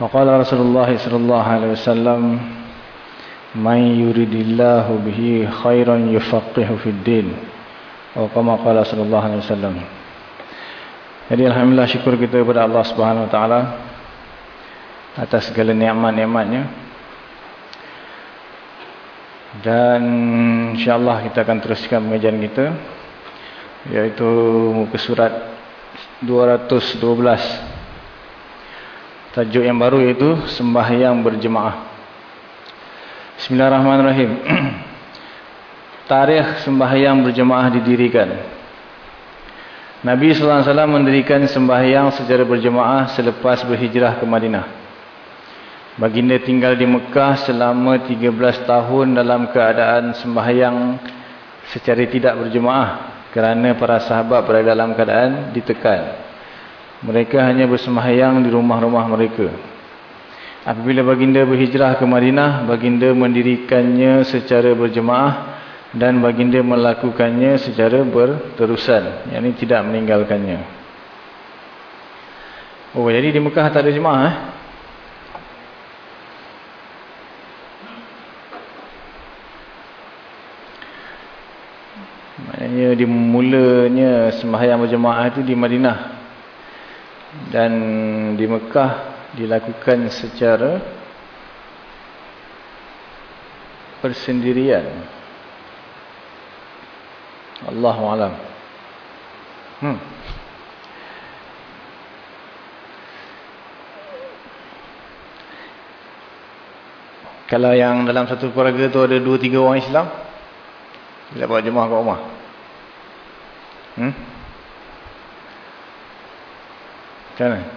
وقال رسول الله صلى الله عليه وسلم من يريد الله به خيرا يفقه في الدين وكما قال صلى الله عليه وسلم jadi alhamdulillah syukur kita kepada Allah Subhanahu wa taala atas segala nikmat-nikmatnya dan insyaallah kita akan teruskan pengajian kita iaitu muka surat 212 tajuk yang baru iaitu sembahyang berjemaah. Bismillahirrahmanirrahim. Tarikh sembahyang berjemaah didirikan. Nabi sallallahu alaihi wasallam mendirikan sembahyang secara berjemaah selepas berhijrah ke Madinah. Baginda tinggal di Mekah selama 13 tahun dalam keadaan sembahyang secara tidak berjemaah kerana para sahabat berada dalam keadaan ditekan. Mereka hanya bersembahyang di rumah-rumah mereka. Apabila baginda berhijrah ke Madinah, baginda mendirikannya secara berjemaah dan baginda melakukannya secara berterusan. Yang ini tidak meninggalkannya. Oh, jadi di Mekah tak ada jemaah eh? Maknanya dimulanya sembahyang berjemaah itu di Madinah. Dan di Mekah dilakukan secara persendirian. Allahu alam. Hmm. Kalau yang dalam satu keluarga tu ada dua tiga orang Islam, bila buat jemaah kat rumah. Hmm? Macam mana?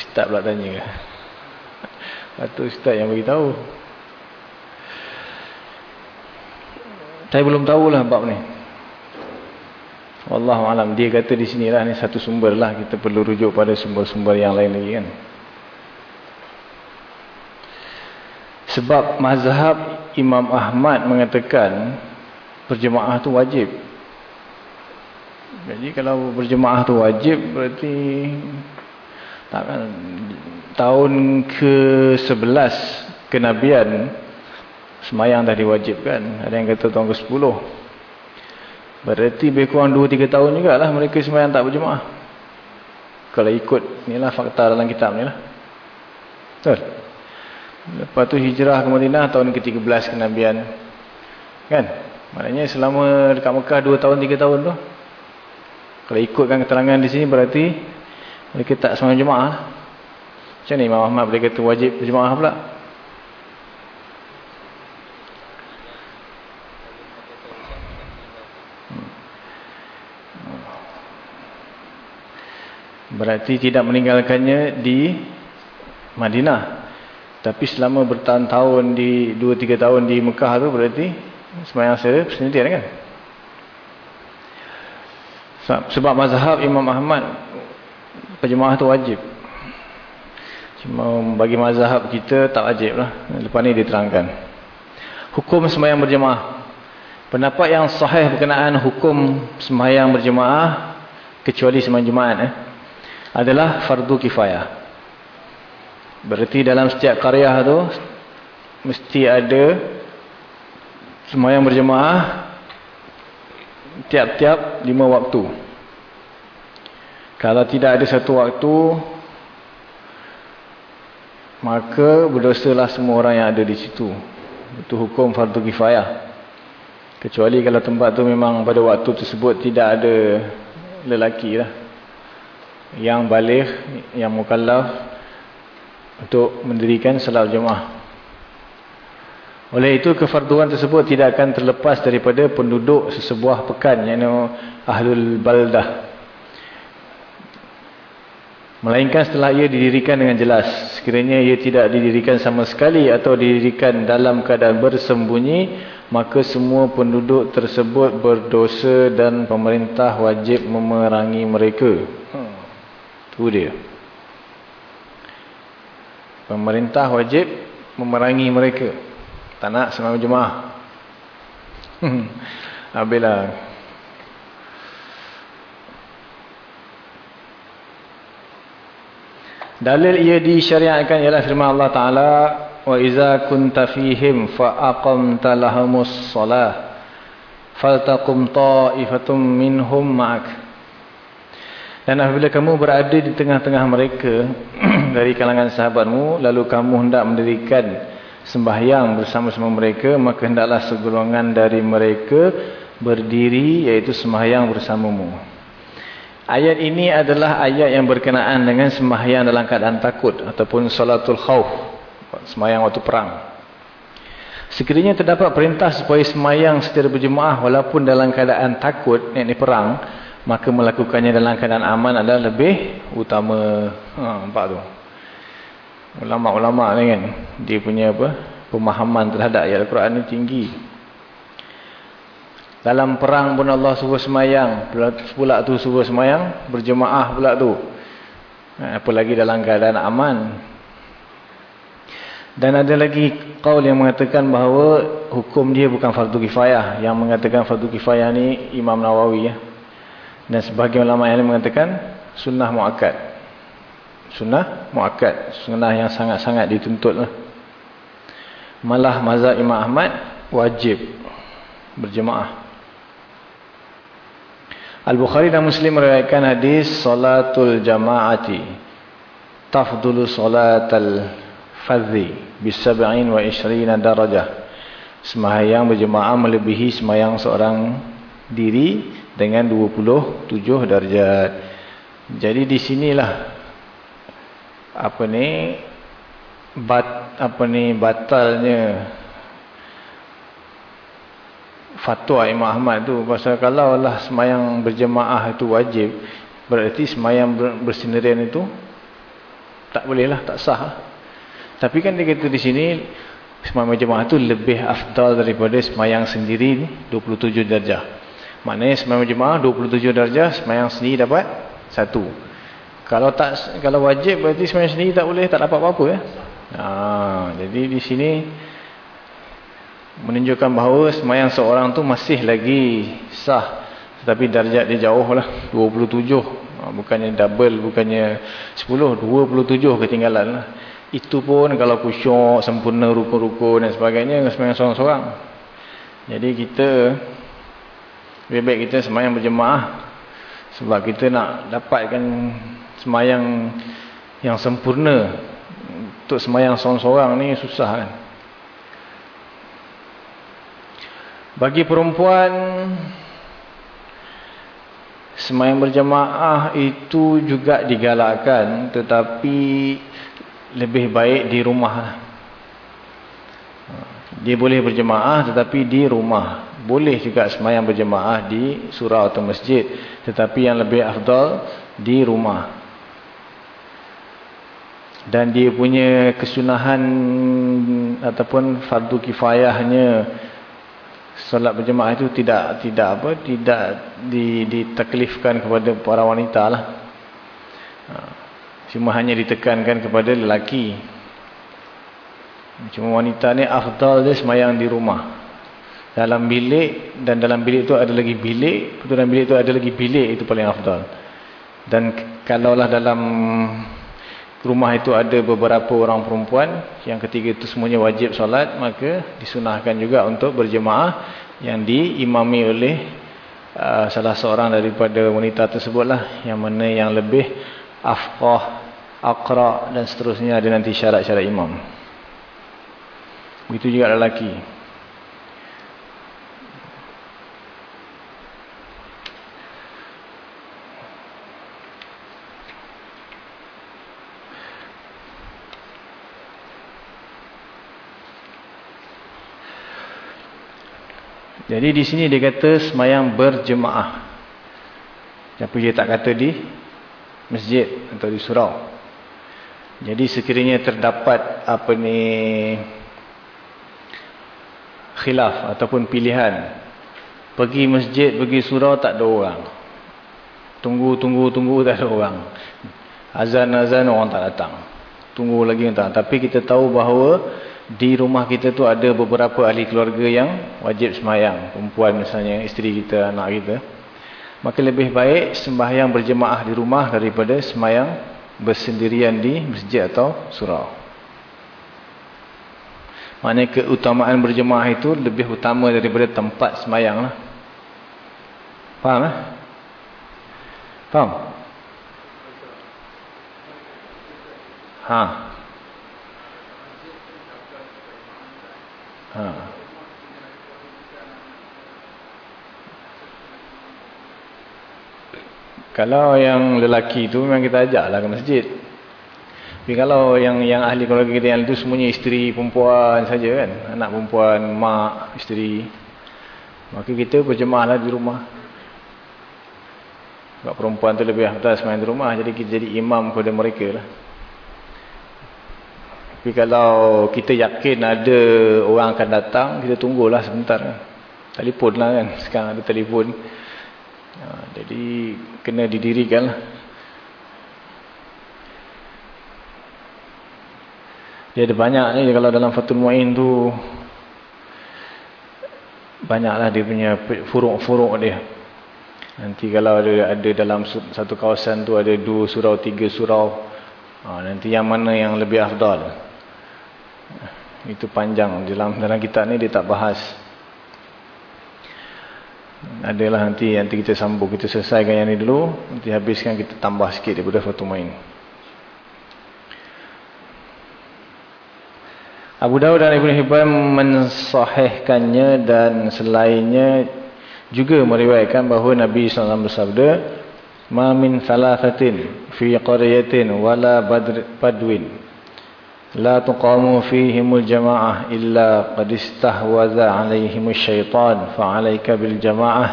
Ustaz pula tanya? Patut Ustaz yang beritahu. Saya belum tahulah bab ni. Wallahualam. Dia kata di sinilah ni satu sumber lah. Kita perlu rujuk pada sumber-sumber yang lain lagi kan. Sebab mazhab Imam Ahmad mengatakan berjemaah tu wajib. Jadi kalau berjemaah tu wajib berarti takkan tahun ke-11 kenabian semayang dah diwajibkan. Ada yang kata tahun ke-10. Berarti lebih kurang 2-3 tahun jugalah mereka semayang tak berjemaah. Kalau ikut inilah fakta dalam kitab ni lah. Betul? Lepas tu hijrah ke Madinah tahun ke-13 kenabian. Kan? Maknanya selama dekat Mekah 2 tahun 3 tahun tu. Kalau ikutkan keterangan di sini berarti mereka tak semayang jemaah. Macam ni Imam Ahmad boleh kata wajib berjemaah pula. Berarti tidak meninggalkannya di Madinah. Tapi selama bertahun-tahun di 2-3 tahun di Mekah tu berarti semayang secara sendirian kan? Sebab mazhab Imam Ahmad perjemaah tu wajib. Cuma bagi mazhab kita tak wajib lah. Lepas ni diterangkan. Hukum semayang berjemaah. Pendapat yang sahih berkenaan hukum semayang berjemaah kecuali semayang jemaat eh, adalah fardu kifayah. Berarti dalam setiap karya tu mesti ada semayang berjemaah tiap-tiap lima waktu. Kalau tidak ada satu waktu, maka berdosalah semua orang yang ada di situ. Itu hukum fardu kifayah. Kecuali kalau tempat tu memang pada waktu tersebut tidak ada lelaki lah. Yang balik, yang mukallaf untuk mendirikan salat jemaah. Oleh itu kefarduan tersebut tidak akan terlepas daripada penduduk sesebuah pekan yang ahlul baldah. Melainkan setelah ia didirikan dengan jelas. Sekiranya ia tidak didirikan sama sekali atau didirikan dalam keadaan bersembunyi, maka semua penduduk tersebut berdosa dan pemerintah wajib memerangi mereka. Hmm. Itu dia. Pemerintah wajib memerangi mereka. Tak nak semua jemaah. Habislah. Dalil ia disyariatkan ialah firman Allah Taala wa iza kunta fihim fa aqamta lahumus salah faltaqum ta'ifatum minhum ma'ak dan apabila kamu berada di tengah-tengah mereka dari kalangan sahabatmu lalu kamu hendak mendirikan sembahyang bersama-sama mereka maka hendaklah segolongan dari mereka berdiri iaitu sembahyang bersamamu Ayat ini adalah ayat yang berkenaan dengan sembahyang dalam keadaan takut ataupun salatul khawf, sembahyang waktu perang. Sekiranya terdapat perintah supaya sembahyang secara berjemaah walaupun dalam keadaan takut, ini perang, maka melakukannya dalam keadaan aman adalah lebih utama. Ha, nampak tu. Ulama-ulama ni kan, dia punya apa? pemahaman terhadap ayat Al-Quran ni tinggi. Dalam perang pun Allah suruh semayang. Pula tu suruh semayang. Berjemaah pula tu. Ha, apalagi dalam keadaan aman. Dan ada lagi kaul yang mengatakan bahawa hukum dia bukan fardu kifayah. Yang mengatakan fardu kifayah ni Imam Nawawi. Ya. Dan sebahagian ulama yang mengatakan sunnah mu'akad. Sunnah mu'akad. Sunnah yang sangat-sangat dituntut. Lah. Malah mazhab Imam Ahmad wajib berjemaah. Al-Bukhari dan Muslim meriwayatkan hadis salatul jamaati tafdulu salatal fadhi bi 27 darajah. Sembahyang berjemaah melebihi sembahyang seorang diri dengan 27 darjat. Jadi di sinilah apa ni? Bat apa ni? Batalnya fatwa Imam Ahmad tu. Pasal kalau Allah semayang berjemaah itu wajib berarti semayang bersendirian itu tak boleh lah tak sah lah. tapi kan dia kata di sini semayang berjemaah itu lebih afdal daripada semayang sendiri 27 darjah. Maknanya semayang berjemaah 27 darjah semayang sendiri dapat satu kalau tak kalau wajib berarti semayang sendiri tak boleh tak dapat apa-apa ya? ha, jadi di sini menunjukkan bahawa semayang seorang tu masih lagi sah. Tetapi darjat dia jauh lah 27 ha, bukannya double bukannya 10 27 ketinggalan lah. Itu pun kalau kusyuk sempurna rukun-rukun dan sebagainya semayang seorang-seorang. Jadi kita lebih baik kita semayang berjemaah. Sebab kita nak dapatkan semayang yang sempurna untuk semayang seorang-seorang ni susah kan Bagi perempuan semayang berjamaah itu juga digalakkan tetapi lebih baik di rumah. Dia boleh berjemaah tetapi di rumah. Boleh juga semayang berjemaah di surau atau masjid tetapi yang lebih afdal di rumah. Dan dia punya kesunahan ataupun fardu kifayahnya solat berjemaah itu tidak tidak apa tidak ditaklifkan kepada para wanita lah. Ha, cuma hanya ditekankan kepada lelaki. Cuma wanita ni afdal dia semayang di rumah. Dalam bilik dan dalam bilik itu ada lagi bilik, dalam bilik itu ada lagi bilik itu paling afdal. Dan kalaulah dalam rumah itu ada beberapa orang perempuan yang ketiga itu semuanya wajib solat maka disunahkan juga untuk berjemaah yang diimami oleh uh, salah seorang daripada wanita tersebutlah yang mana yang lebih afqah, aqra dan seterusnya ada nanti syarat-syarat imam. Begitu juga lelaki. Jadi di sini dia kata semayang berjemaah. Tapi dia tak kata di masjid atau di surau. Jadi sekiranya terdapat apa ni khilaf ataupun pilihan. Pergi masjid, pergi surau tak ada orang. Tunggu, tunggu, tunggu tak ada orang. Azan-azan orang tak datang. Tunggu lagi orang tak Tapi kita tahu bahawa di rumah kita tu ada beberapa ahli keluarga yang wajib semayang. Perempuan misalnya, isteri kita, anak kita. Maka lebih baik sembahyang berjemaah di rumah daripada semayang bersendirian di masjid atau surau. Maknanya keutamaan berjemaah itu lebih utama daripada tempat semayang lah. Faham lah? Faham? Haa. Ha. Kalau yang lelaki tu memang kita ajaklah ke masjid. Tapi kalau yang yang ahli keluarga kita yang itu semuanya isteri perempuan saja kan. Anak perempuan, mak, isteri. Maka kita berjemaahlah di rumah. Sebab perempuan tu lebih atas main di rumah. Jadi kita jadi imam kepada mereka lah. Tapi kalau kita yakin ada orang akan datang, kita tunggulah sebentar. Telefon lah kan. Sekarang ada telefon. Ha, jadi kena didirikan lah. Dia ada banyak ni kalau dalam Fatul Mu'in tu banyaklah dia punya furuk-furuk dia. Nanti kalau ada, ada dalam satu kawasan tu ada dua surau, tiga surau. Ha, nanti yang mana yang lebih afdal. Itu panjang dalam dalam kitab ni dia tak bahas. Adalah nanti nanti kita sambung kita selesaikan yang ni dulu, nanti habiskan kita tambah sikit daripada Fatumain. Abu Dawud dan Ibn Hibban mensahihkannya dan selainnya juga meriwayatkan bahawa Nabi SAW bersabda Ma min salasatin fi qaryatin wala badwin لا تقام فيهم الجماعة إلا قد استهوذ عليهم الشيطان فعليك بالجماعة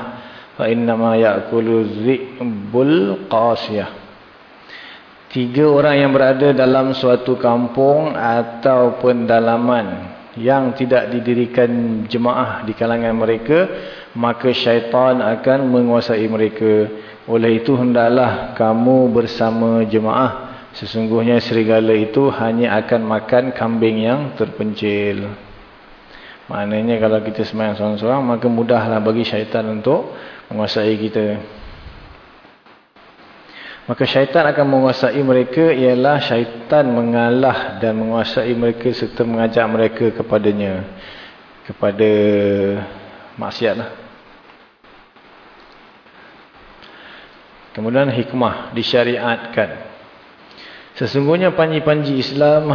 فإنما يأكل الذئب القاسية Tiga orang yang berada dalam suatu kampung ataupun dalaman yang tidak didirikan jemaah di kalangan mereka, maka syaitan akan menguasai mereka. Oleh itu hendaklah kamu bersama jemaah Sesungguhnya serigala itu hanya akan makan kambing yang terpencil. Maknanya kalau kita semayang seorang-seorang, maka mudahlah bagi syaitan untuk menguasai kita. Maka syaitan akan menguasai mereka ialah syaitan mengalah dan menguasai mereka serta mengajak mereka kepadanya. Kepada maksiatlah. Kemudian hikmah disyariatkan. Sesungguhnya panji-panji Islam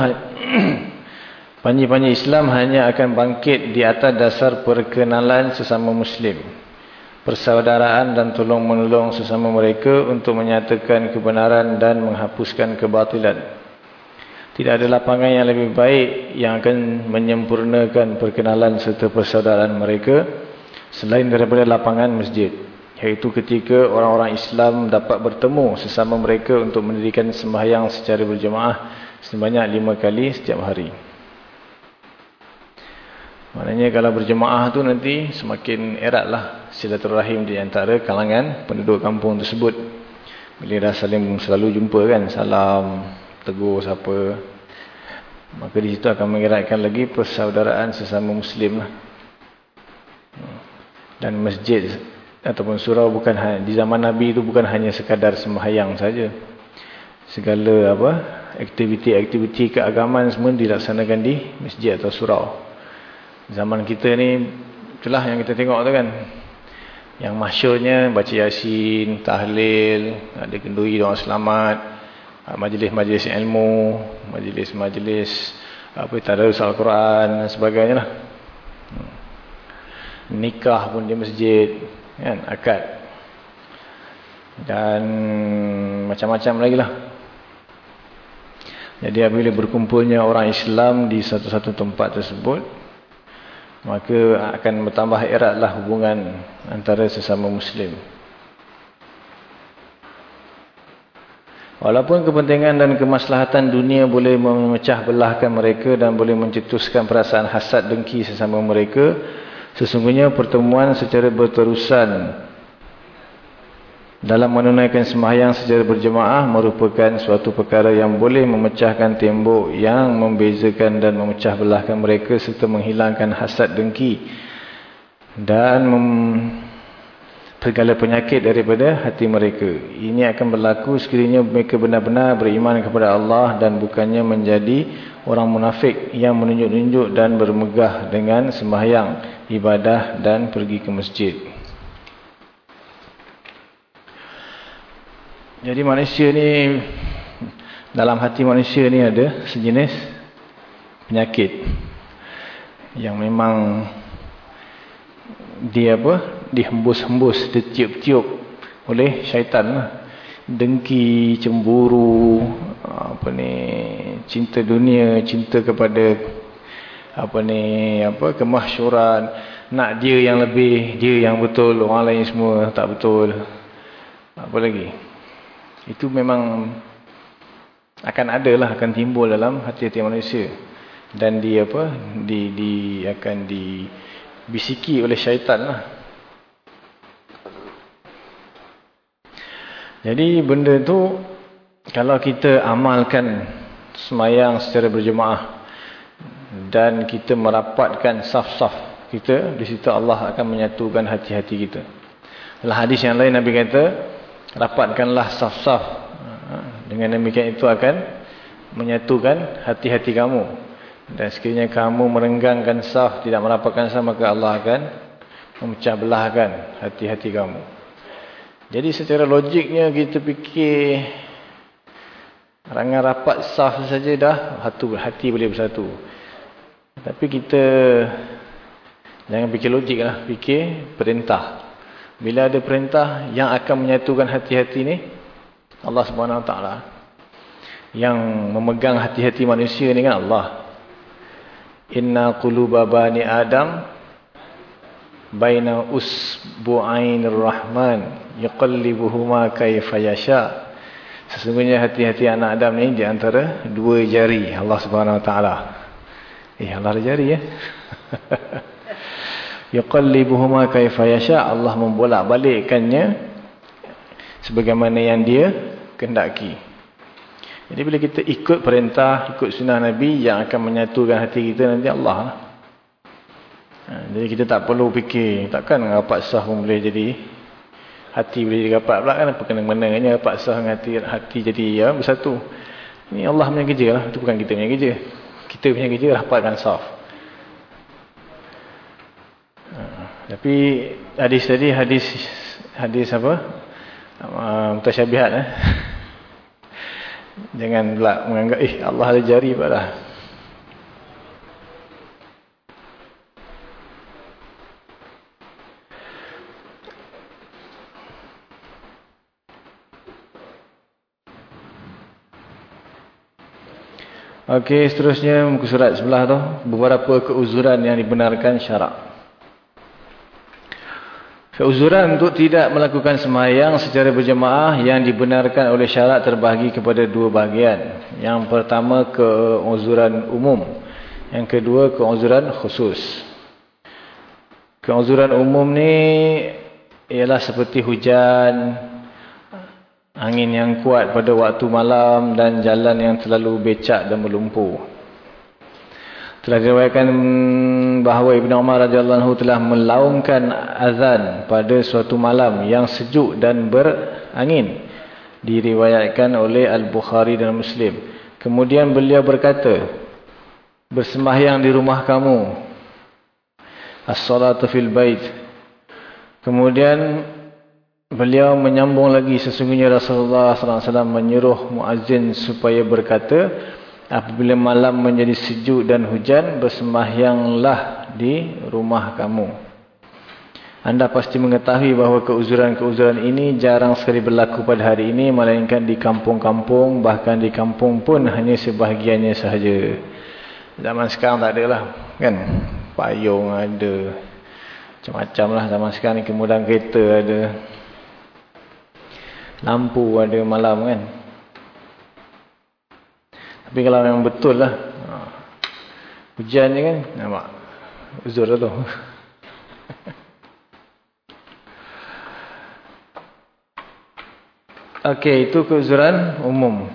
panji-panji Islam hanya akan bangkit di atas dasar perkenalan sesama muslim. Persaudaraan dan tolong-menolong sesama mereka untuk menyatakan kebenaran dan menghapuskan kebatilan. Tidak ada lapangan yang lebih baik yang akan menyempurnakan perkenalan serta persaudaraan mereka selain daripada lapangan masjid. Iaitu ketika orang-orang Islam dapat bertemu sesama mereka untuk mendirikan sembahyang secara berjemaah sebanyak lima kali setiap hari. Maknanya kalau berjemaah tu nanti semakin eratlah silaturahim di antara kalangan penduduk kampung tersebut. Bila dah saling selalu jumpa kan, salam, tegur siapa. Maka di situ akan mengeratkan lagi persaudaraan sesama Muslim lah. Dan masjid ataupun surau bukan di zaman Nabi itu bukan hanya sekadar sembahyang saja. Segala apa aktiviti-aktiviti keagamaan semua dilaksanakan di masjid atau surau. Zaman kita ni itulah yang kita tengok tu kan. Yang masyurnya baca yasin, tahlil, ada kenduri doa selamat, ah, majlis-majlis ilmu, majlis-majlis apa tadarus al-Quran dan sebagainya lah. Hmm. Nikah pun di masjid, kan, akad. Dan macam-macam lagi lah. Jadi apabila berkumpulnya orang Islam di satu-satu tempat tersebut, maka akan bertambah eratlah hubungan antara sesama muslim walaupun kepentingan dan kemaslahatan dunia boleh memecah belahkan mereka dan boleh mencetuskan perasaan hasad dengki sesama mereka sesungguhnya pertemuan secara berterusan dalam menunaikan sembahyang secara berjemaah merupakan suatu perkara yang boleh memecahkan tembok yang membezakan dan memecah belahkan mereka serta menghilangkan hasad dengki dan segala penyakit daripada hati mereka. Ini akan berlaku sekiranya mereka benar-benar beriman kepada Allah dan bukannya menjadi orang munafik yang menunjuk-nunjuk dan bermegah dengan sembahyang, ibadah dan pergi ke masjid. Jadi manusia ni dalam hati manusia ni ada sejenis penyakit yang memang dia apa dihembus-hembus ditiup-tiup oleh syaitan lah. dengki cemburu apa ni cinta dunia cinta kepada apa ni apa kemahsyuran nak dia yang lebih dia yang betul orang lain semua tak betul. Apa lagi? Itu memang akan ada lah akan timbul dalam hati-hati manusia. Dan di apa di di akan dibisiki oleh syaitan lah jadi benda tu kalau kita amalkan semayang secara berjemaah dan kita merapatkan saf-saf kita di situ Allah akan menyatukan hati-hati kita. Dalam hadis yang lain Nabi kata rapatkanlah saf-saf. Dengan demikian itu akan menyatukan hati-hati kamu. Dan sekiranya kamu merenggangkan saf tidak merapatkan saf maka Allah akan memecah belahkan hati-hati kamu jadi secara logiknya kita fikir rangan rapat saf saja dah hati, hati boleh bersatu tapi kita jangan fikir logik lah fikir perintah bila ada perintah yang akan menyatukan hati-hati ni Allah Subhanahu Wa Taala yang memegang hati-hati manusia ni kan Allah. Inna quluba bani Adam baina usbu'ain rahman yuqallibuhuma kaifa yasha. Sesungguhnya hati-hati anak Adam ni di antara dua jari Allah Subhanahu Wa Taala. Eh Allah ada jari ya. yuqallibuhuma kaifa yasha Allah membolak-balikkannya sebagaimana yang dia kehendaki. Jadi bila kita ikut perintah, ikut sunnah Nabi yang akan menyatukan hati kita nanti Allah lah. Ha, jadi kita tak perlu fikir, takkan rapat sah pun boleh jadi hati boleh jadi rapat pula kan apa kena menangnya rapat sah dengan hati, hati jadi ya, bersatu. Ini Allah punya kerja lah, itu bukan kita punya kerja. Kita punya kerja rapatkan sah. Tapi hadis tadi hadis hadis apa? Uh, mutasyabihat eh. Jangan pula menganggap eh Allah ada jari pula. Okey, seterusnya muka surat sebelah tu beberapa keuzuran yang dibenarkan syarak. Keuzuran untuk tidak melakukan semayang secara berjemaah yang dibenarkan oleh syarat terbahagi kepada dua bahagian. Yang pertama keuzuran umum. Yang kedua keuzuran khusus. Keuzuran umum ni ialah seperti hujan, angin yang kuat pada waktu malam dan jalan yang terlalu becak dan berlumpur. Telah diriwayatkan bahawa Ibn Umar radhiyallahu telah melaungkan azan pada suatu malam yang sejuk dan berangin. Diriwayatkan oleh Al-Bukhari dan Muslim. Kemudian beliau berkata, bersembahyang di rumah kamu. As-salatu fil bait. Kemudian beliau menyambung lagi sesungguhnya Rasulullah SAW menyuruh muazzin supaya berkata apabila malam menjadi sejuk dan hujan bersembahyanglah di rumah kamu. Anda pasti mengetahui bahawa keuzuran-keuzuran ini jarang sekali berlaku pada hari ini melainkan di kampung-kampung bahkan di kampung pun hanya sebahagiannya sahaja. Zaman sekarang tak ada lah kan. Payung ada. Macam-macam lah zaman sekarang ni kemudahan kereta ada. Lampu ada malam kan. Tapi kalau memang betul lah. Ha, hujan ni kan. Nampak. Uzur lah tu. Okey, itu keuzuran umum.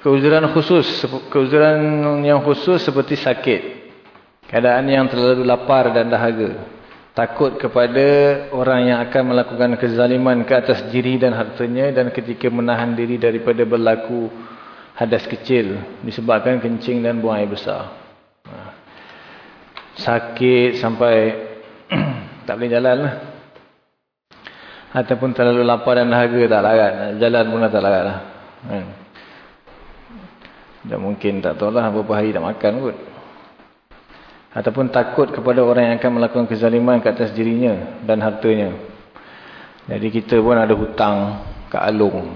Keuzuran khusus, keuzuran yang khusus seperti sakit. Keadaan yang terlalu lapar dan dahaga. Takut kepada orang yang akan melakukan kezaliman ke atas diri dan hartanya dan ketika menahan diri daripada berlaku hadas kecil disebabkan kencing dan buang air besar. Ha. Sakit sampai tak boleh jalan lah. Ataupun terlalu lapar dan dahaga tak larat. Jalan pun tak larat lah. Dan mungkin tak tahu lah beberapa hari tak makan kot ataupun takut kepada orang yang akan melakukan kezaliman ke atas dirinya dan hartanya. Jadi kita pun ada hutang ke alung.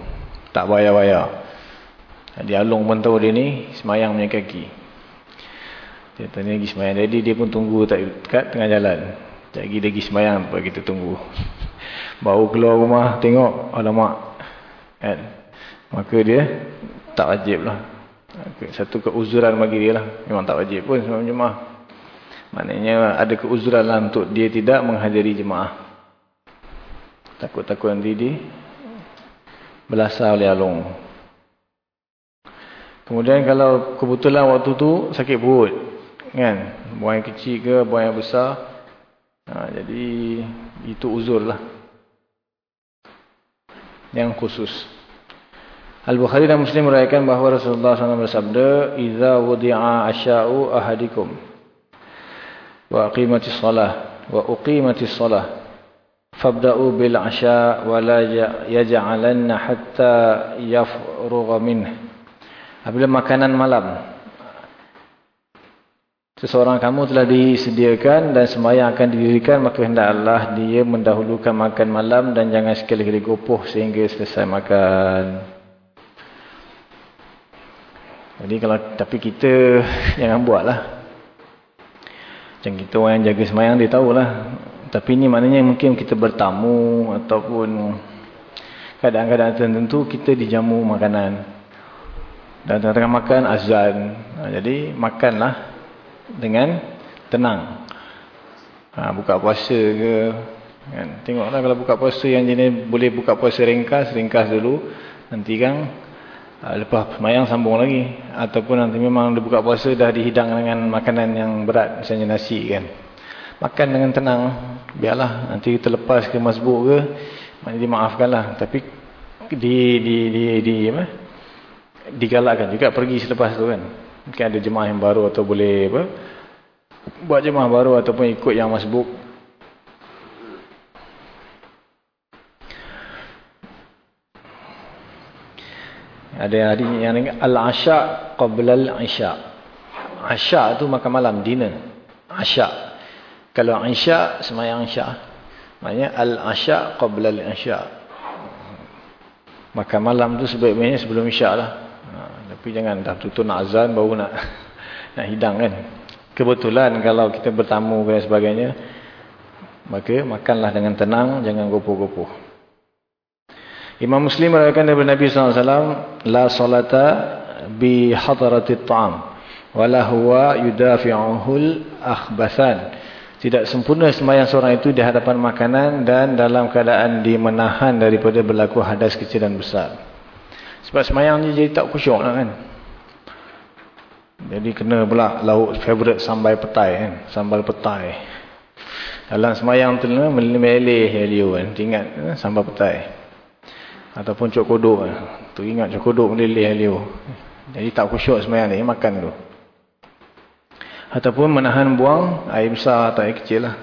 Tak bayar-bayar. Jadi alung pun tahu dia ni semayang punya kaki. Dia tanya lagi semayang. Jadi dia pun tunggu kat tengah jalan. Jadi lagi semayang apa kita tunggu. Baru keluar rumah tengok alamak kan? Maka dia tak wajib lah satu keuzuran bagi dia lah. Memang tak wajib pun sebab jemaah maknanya ada keuzuran lah untuk dia tidak menghadiri jemaah. Takut-takut nanti dia belasah oleh alung. Kemudian kalau kebetulan waktu tu sakit perut kan? Buang yang kecil ke buang yang besar. Ha, jadi itu uzur lah. Yang khusus. Al-Bukhari dan Muslim merayakan bahawa Rasulullah SAW bersabda, "Idza wudi'a asya'u ahadikum wa aqimatis salah wa uqimatis salah fabda'u bil 'asya' wa la yaj'alanna hatta yafrugha minhu." Apabila makanan malam Seseorang kamu telah disediakan dan sembahyang akan didirikan, maka hendaklah dia mendahulukan makan malam dan jangan sekali-kali gopoh sehingga selesai makan. Jadi kalau tapi kita jangan buatlah. Macam kita orang yang jaga sembahyang dia tahulah. Tapi ini maknanya mungkin kita bertamu ataupun keadaan-keadaan tertentu kita dijamu makanan. Dan tengah-tengah makan azan. Jadi makanlah dengan tenang. Ha, buka puasa ke. Kan? Tengoklah kalau buka puasa yang jenis boleh buka puasa ringkas, ringkas dulu. Nanti kan ha, lepas semayang sambung lagi. Ataupun nanti memang dia buka puasa dah dihidang dengan makanan yang berat. Misalnya nasi kan. Makan dengan tenang. Biarlah nanti terlepas ke masbuk ke. Maknanya dimaafkanlah. Tapi di, di, di, di, apa? digalakkan juga pergi selepas tu kan. Mungkin ada jemaah yang baru atau boleh apa, buat jemaah baru ataupun ikut yang masbuk. Ada hari yang al-asya qabla al-isya. Asya tu makan malam, dinner. Asya. Kalau isya semayang isya. Maknanya al-asya qabla al-isya. Makan malam tu sebaik-baiknya sebelum isya lah. Tapi jangan dah tutup nak azan baru nak nak hidang kan. Kebetulan kalau kita bertamu dan sebagainya maka makanlah dengan tenang jangan gopoh-gopoh. Imam Muslim meriwayatkan daripada Nabi SAW la salata bi hadratit ta'am wala huwa yudafi'uhul akhbathan. Tidak sempurna sembahyang seorang itu di hadapan makanan dan dalam keadaan dimenahan daripada berlaku hadas kecil dan besar. Sebab semayang ni jadi tak kusyuk lah kan. Jadi kena pula lauk favourite sambal petai kan. Sambal petai. Dalam semayang tu meleleh helio kan. Ingat eh, sambal petai ataupun cok kodok lah. tu ingat cok kodok meleleh liu. jadi tak khusyuk semayang ni makan tu ataupun menahan buang air besar atau air kecil lah.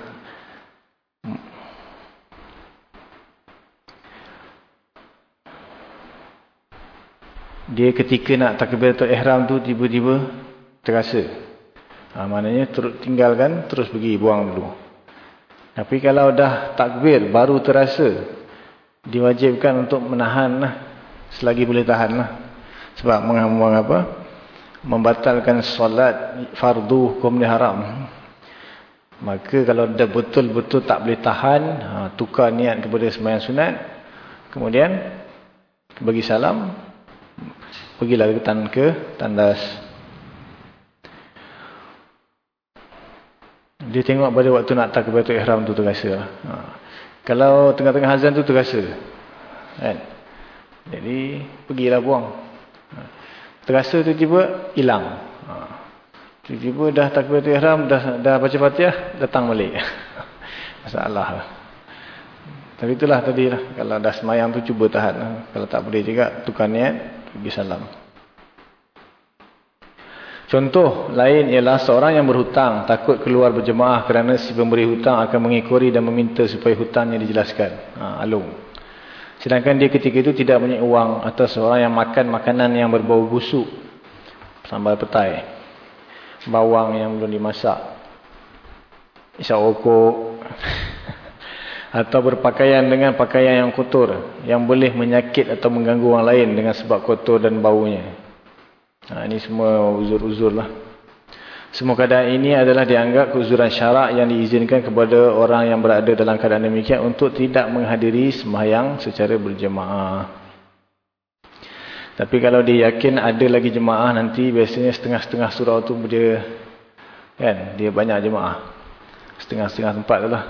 Dia ketika nak takbir atau ihram tu tiba-tiba terasa. Ha, maknanya terus tinggalkan terus pergi buang dulu. Tapi kalau dah takbir baru terasa diwajibkan untuk menahan lah, selagi boleh tahan lah. Sebab mengambil apa? Membatalkan solat fardu hukum haram. Maka kalau dah betul-betul tak boleh tahan, ha, tukar niat kepada sembahyang sunat. Kemudian bagi salam, pergilah ke, tan ke tandas. Dia tengok pada waktu nak takbiratul ihram tu terasa. Ha. Kalau tengah-tengah azan tu terasa. Kan? Jadi pergilah buang. Ha. Terasa tiba-tiba hilang. Ha. Tiba-tiba dah takbiratul ihram, dah dah baca Fatihah, datang balik. Masalah lah. Tapi itulah tadi lah. Kalau dah semayang tu cuba tahan. Kalau tak boleh juga tukar niat, pergi salam. Contoh lain ialah seorang yang berhutang takut keluar berjemaah kerana si pemberi hutang akan mengikori dan meminta supaya hutangnya dijelaskan. Ha, alung. Sedangkan dia ketika itu tidak punya uang atau seorang yang makan makanan yang berbau busuk. Sambal petai. Bawang yang belum dimasak. Isap okok. atau berpakaian dengan pakaian yang kotor. Yang boleh menyakit atau mengganggu orang lain dengan sebab kotor dan baunya. Ha, ini semua uzur-uzur lah. Semua keadaan ini adalah dianggap keuzuran syarak yang diizinkan kepada orang yang berada dalam keadaan demikian untuk tidak menghadiri sembahyang secara berjemaah. Tapi kalau dia yakin ada lagi jemaah nanti biasanya setengah-setengah surau tu dia kan dia banyak jemaah. Setengah-setengah tempat lah.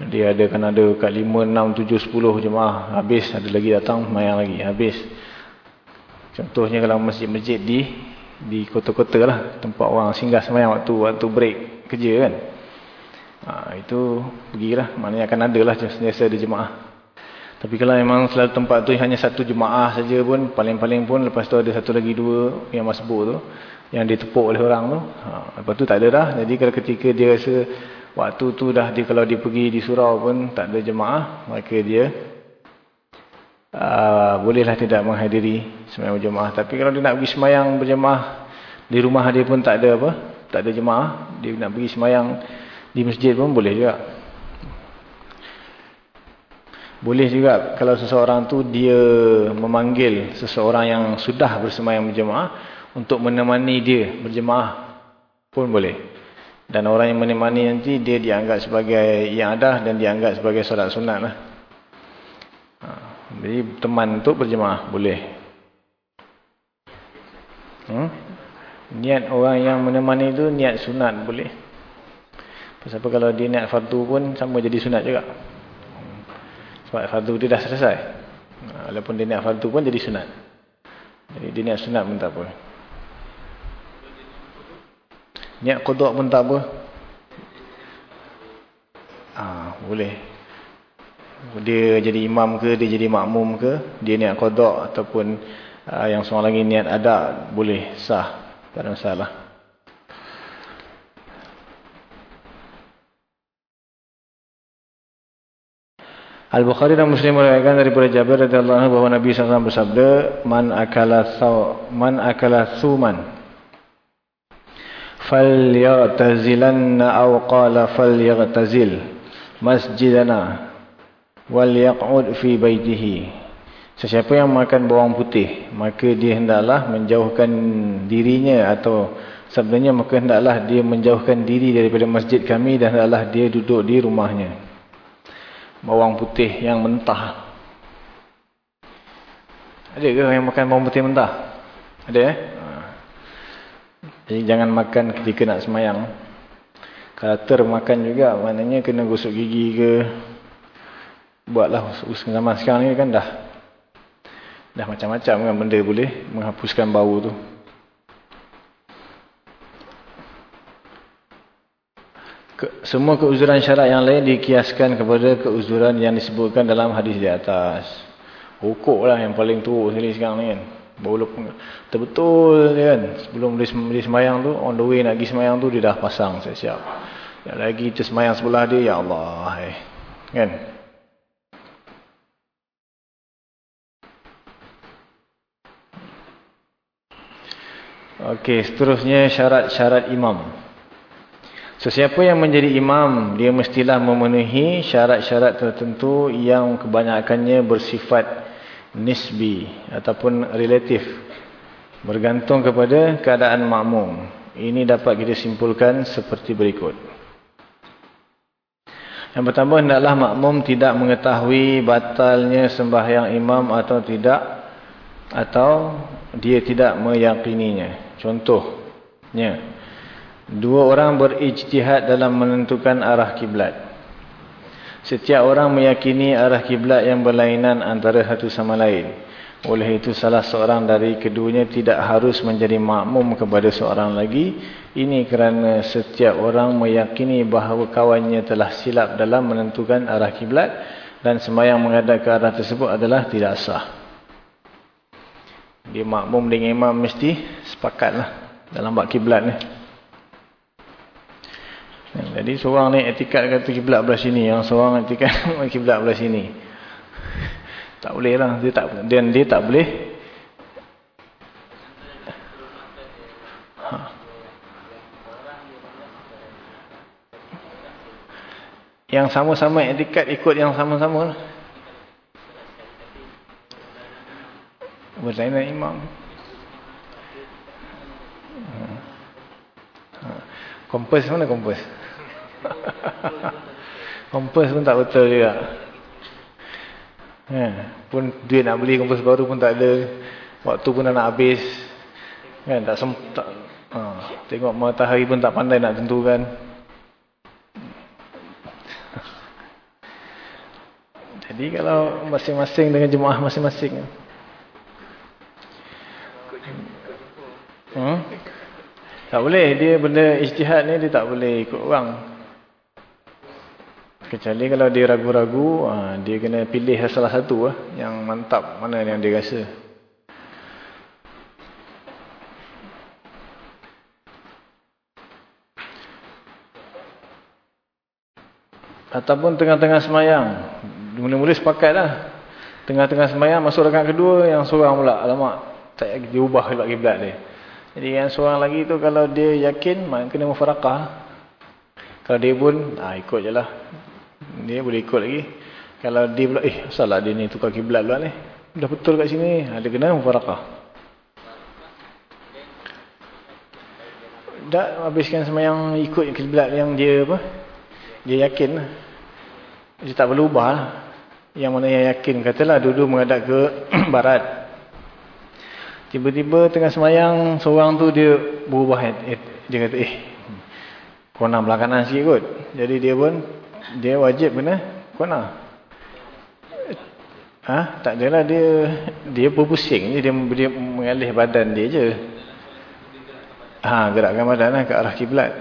Dia ada kan ada kat 5, 6, 7, 10 jemaah habis ada lagi datang sembahyang lagi habis. Contohnya kalau masjid-masjid di di kota-kota lah tempat orang singgah semayang waktu waktu break kerja kan. Ha, itu pergilah maknanya akan ada lah sentiasa ada jemaah. Tapi kalau memang selalu tempat tu hanya satu jemaah saja pun paling-paling pun lepas tu ada satu lagi dua yang masbuk tu yang ditepuk oleh orang tu. Ha, lepas tu tak ada dah. Jadi kalau ketika dia rasa waktu tu dah dia kalau dia pergi di surau pun tak ada jemaah maka dia uh, bolehlah tidak menghadiri semayang berjemaah. Tapi kalau dia nak pergi semayang berjemaah di rumah dia pun tak ada apa, tak ada jemaah, dia nak pergi semayang di masjid pun boleh juga. Boleh juga kalau seseorang tu dia memanggil seseorang yang sudah bersemayang berjemaah untuk menemani dia berjemaah pun boleh. Dan orang yang menemani nanti dia dianggap sebagai yang ada dan dianggap sebagai solat sunat lah. Jadi teman untuk berjemaah boleh. Hmm? Niat orang yang menemani itu niat sunat boleh. Pasal kalau dia niat fardu pun sama jadi sunat juga. Sebab fardu dia dah selesai. Walaupun dia niat fardu pun jadi sunat. Jadi dia niat sunat pun tak apa. Niat kodok pun tak apa. Ah, boleh dia jadi imam ke, dia jadi makmum ke, dia niat kodok ataupun uh, yang seorang lagi niat ada, boleh sah, tak ada masalah. Al-Bukhari dan Muslim meriwayatkan daripada Jabir radhiyallahu anhu bahwa Nabi SAW bersabda, "Man akala thaw, man akala thuman, falyatazilanna aw qala falyaghtazil masjidana." Wal yaq'ud fi baitihi sesiapa yang makan bawang putih maka dia hendaklah menjauhkan dirinya atau sebenarnya maka hendaklah dia menjauhkan diri daripada masjid kami dan hendaklah dia duduk di rumahnya. Bawang putih yang mentah. Ada ke yang makan bawang putih mentah? Ada eh? Jadi jangan makan ketika nak semayang. Kalau termakan juga maknanya kena gosok gigi ke buatlah usaha zaman sekarang ni kan dah dah macam-macam kan benda boleh menghapuskan bau tu. Semua keuzuran syarat yang lain dikiaskan kepada keuzuran yang disebutkan dalam hadis di atas. Hukuk lah yang paling teruk sekali sekarang ni kan. Walaupun betul-betul kan. Sebelum dia semayang tu on the way nak pergi semayang tu dia dah pasang siap-siap. Lagi tersemayang sebelah dia ya Allah eh. kan Okey, seterusnya syarat-syarat imam. Sesiapa yang menjadi imam, dia mestilah memenuhi syarat-syarat tertentu yang kebanyakannya bersifat nisbi ataupun relatif. Bergantung kepada keadaan makmum. Ini dapat kita simpulkan seperti berikut. Yang pertama, hendaklah makmum tidak mengetahui batalnya sembahyang imam atau tidak. Atau dia tidak meyakininya. Contohnya, dua orang berijtihad dalam menentukan arah kiblat. Setiap orang meyakini arah kiblat yang berlainan antara satu sama lain. Oleh itu salah seorang dari keduanya tidak harus menjadi makmum kepada seorang lagi. Ini kerana setiap orang meyakini bahawa kawannya telah silap dalam menentukan arah kiblat dan sembahyang menghadap ke arah tersebut adalah tidak sah. Dia makmum dengan imam mesti sepakatlah dalam bab kiblat ni. Jadi seorang ni etikat kata kiblat belah sini, yang seorang etikat kiblat belah sini. Tak boleh lah, dia tak dan dia tak boleh. Ha. Yang sama-sama etikat ikut yang sama-sama. Berlainan imam. Kompas mana kompas? kompas pun tak betul juga. Ha, pun duit nak beli kompas baru pun tak ada. Waktu pun dah nak habis. Kan tak sempat. Ha, tengok matahari pun tak pandai nak tentukan. Jadi kalau masing-masing dengan jemaah masing-masing. Hmm? Tak boleh. Dia benda ijtihad ni dia tak boleh ikut orang. Kecuali kalau dia ragu-ragu, ha, dia kena pilih salah satu lah, yang mantap mana yang dia rasa. Ataupun tengah-tengah semayang. Mula-mula sepakat lah. Tengah-tengah semayang masuk rekan kedua yang seorang pula. Alamak, tak diubah pula kiblat dia. Jadi yang seorang lagi tu kalau dia yakin, kena mufarakah. Kalau dia pun, ah, ikut je lah. Dia boleh ikut lagi. Kalau dia pula, eh salah dia ni tukar kiblat pula ni. Dah betul kat sini, ah, dia kena mufarakah. Dah habiskan semayang ikut kiblat yang dia apa? Dia yakin. Dia tak perlu ubah lah. Yang mana yang yakin. Katalah duduk menghadap ke barat. Tiba-tiba tengah semayang, seorang tu dia berubah. Dia kata, eh, kona belah kanan sikit kot. Jadi dia pun, dia wajib kena kona. Ha? Tak adalah dia, dia berpusing je, dia, dia mengalih badan dia je. Ha, gerakkan badan lah ke arah kiblat.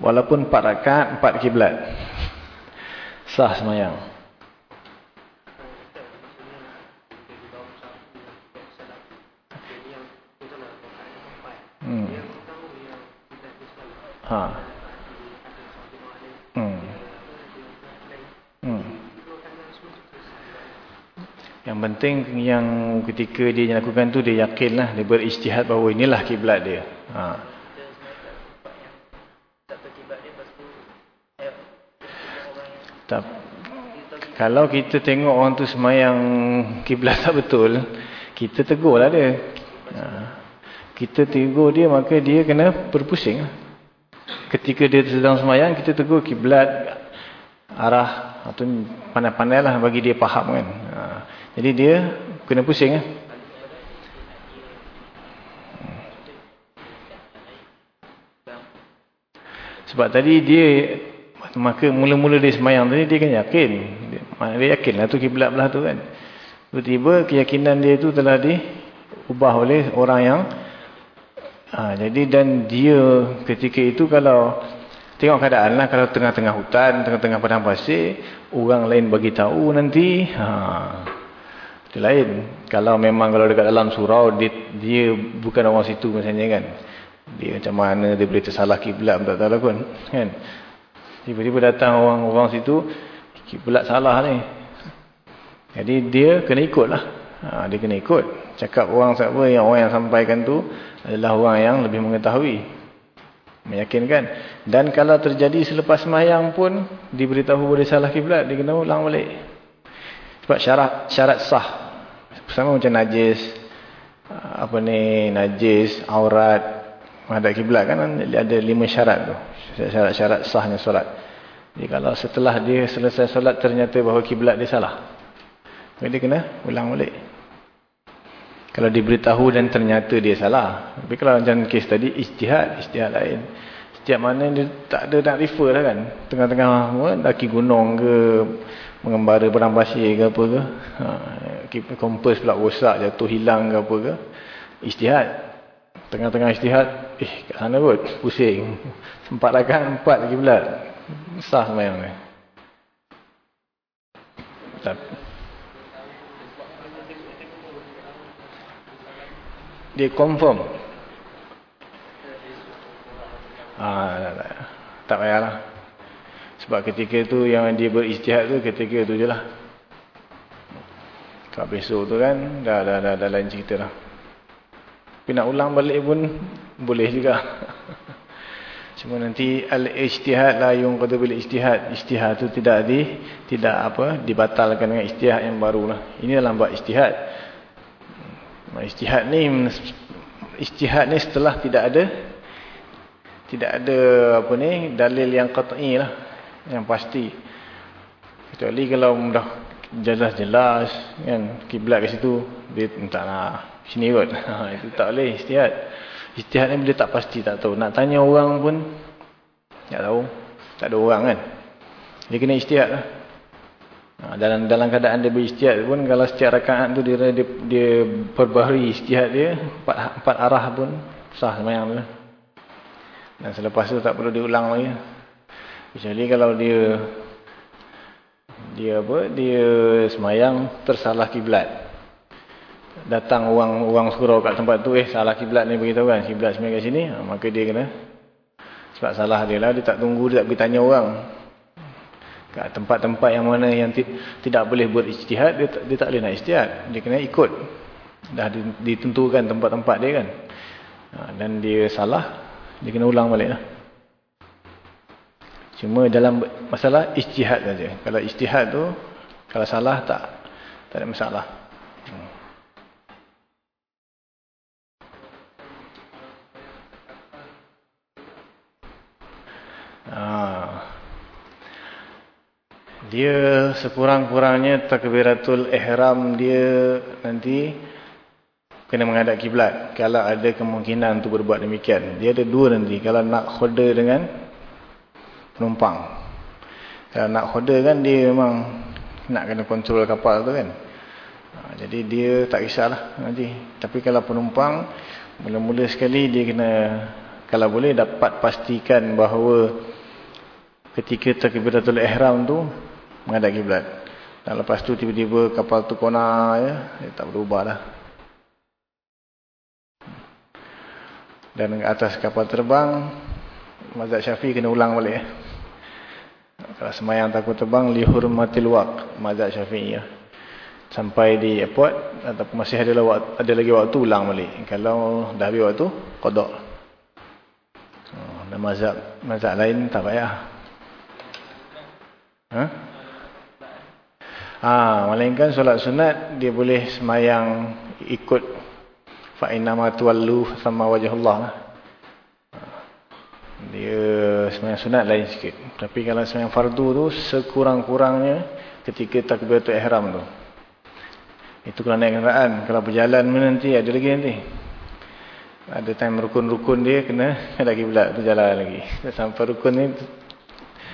Walaupun empat rakat, empat kiblat. Sah semayang. Ha. Hmm. Hmm. Yang penting yang ketika dia lakukan tu dia yakinlah dia berijtihad bahawa inilah kiblat dia. Ha. Tak. Kalau kita tengok orang tu semayang kiblat tak betul, kita tegurlah dia. Ha. Kita tegur dia maka dia kena berpusing. Lah ketika dia sedang semayang kita tegur kiblat arah atau pandai-pandai lah bagi dia faham kan. Ha. jadi dia kena pusing kan sebab tadi dia maka mula-mula dia semayang tadi dia kan yakin. Dia, dia yakin lah tu kiblat belah tu kan. Tiba-tiba keyakinan dia tu telah diubah oleh orang yang Ha, jadi dan dia ketika itu kalau tengok keadaan lah kalau tengah-tengah hutan, tengah-tengah padang pasir, orang lain bagi tahu nanti, ha, itu lain. Kalau memang kalau dekat dalam surau dia, dia bukan orang situ misalnya kan, dia macam mana dia boleh tersalah kiblat tak tahu pun kan. Tiba-tiba datang orang-orang situ kiblat salah ni. Jadi dia kena ikut lah. Ha, dia kena ikut. Cakap orang siapa yang orang yang sampaikan tu adalah orang yang lebih mengetahui. Meyakinkan. Dan kalau terjadi selepas semayang pun diberitahu boleh salah kiblat, dia kena ulang balik. Sebab syarat syarat sah. Sama macam najis, apa ni, najis, aurat, menghadap kiblat kan ada lima syarat tu. Syarat-syarat sahnya solat. Jadi kalau setelah dia selesai solat ternyata bahawa kiblat dia salah. Dia kena ulang balik. Kalau diberitahu dan ternyata dia salah. Tapi kalau macam kes tadi, istihad, istihad lain. Setiap mana dia tak ada nak refer lah kan. Tengah-tengah daki gunung ke, mengembara perang pasir ke apa ke. Ha, kompas pula rosak, jatuh hilang ke apa ke. Istihad. Tengah-tengah istihad, eh kat sana pun, pusing. Empat rakan, empat lagi pula. Sah semayang ni. Dia confirm. Ah, tak, tak, tak payahlah. Sebab ketika tu yang dia beristihad tu ketika tu je lah. Kalau besok tu kan dah, dah, dah, dah lain cerita lah tapi nak ulang balik pun boleh juga. Cuma nanti al-ijtihad la yung qadu bil ijtihad. Ijtihad tu tidak di tidak apa dibatalkan dengan ijtihad yang baru lah. Ini dalam buat ijtihad Ijtihad ni ijtihad ni setelah tidak ada tidak ada apa ni dalil yang qat'i lah yang pasti. Kecuali kalau dah jelas-jelas kan kiblat ke situ dia tak nak sini kot. Ha, itu tak boleh ijtihad. Ijtihad ni bila tak pasti tak tahu. Nak tanya orang pun tak tahu. Tak ada orang kan. Dia kena ijtihad lah. Ha, dalam dalam keadaan dia beristihad pun kalau setiap rakaat tu dia dia, dia perbaharui istihad dia empat empat arah pun sah sembahyang dia. Dan selepas tu tak perlu diulang lagi. Kecuali kalau dia dia apa? Dia sembahyang tersalah kiblat. Datang orang orang surau kat tempat tu eh salah kiblat ni beritahu kan kiblat sembahyang kat sini ha, maka dia kena sebab salah dia lah dia tak tunggu dia tak pergi tanya orang Kat tempat-tempat yang mana yang tidak boleh buat ijtihad, dia, dia tak boleh nak ijtihad. Dia kena ikut. Dah ditentukan tempat-tempat dia kan. Ha, dan dia salah, dia kena ulang balik lah. Cuma dalam masalah ijtihad saja. Kalau ijtihad tu, kalau salah tak, tak ada masalah. Hmm. Ah dia sekurang-kurangnya takbiratul ihram dia nanti kena menghadap kiblat. Kalau ada kemungkinan untuk berbuat demikian. Dia ada dua nanti. Kalau nak khoda dengan penumpang. Kalau nak khoda kan dia memang nak kena kontrol kapal tu kan. Ha, jadi dia tak kisahlah nanti. Tapi kalau penumpang mula-mula sekali dia kena kalau boleh dapat pastikan bahawa ketika takbiratul ihram tu menghadap kiblat. Dan lepas tu tiba-tiba kapal tu kona ya, dia tak berubah dah. Dan atas kapal terbang mazhab Syafi'i kena ulang balik ya. Kalau semayang takut terbang lihurmatil waq mazhab Syafi'i ya. Sampai di airport ataupun masih ada, waktu, ada lagi waktu ulang balik. Kalau dah habis waktu qada. Oh, dan mazhab mazhab lain tak payah. Ha? Ha, melainkan solat sunat dia boleh semayang ikut fa inna tuwallu sama wajh Allah. Lah. Dia semayang sunat lain sikit. Tapi kalau semayang fardu tu sekurang-kurangnya ketika takbiratul ihram tu. Itu kalau naik kenderaan, kalau berjalan nanti ada lagi nanti. Ada time rukun-rukun dia kena ada kiblat tu jalan lagi. Sampai rukun ni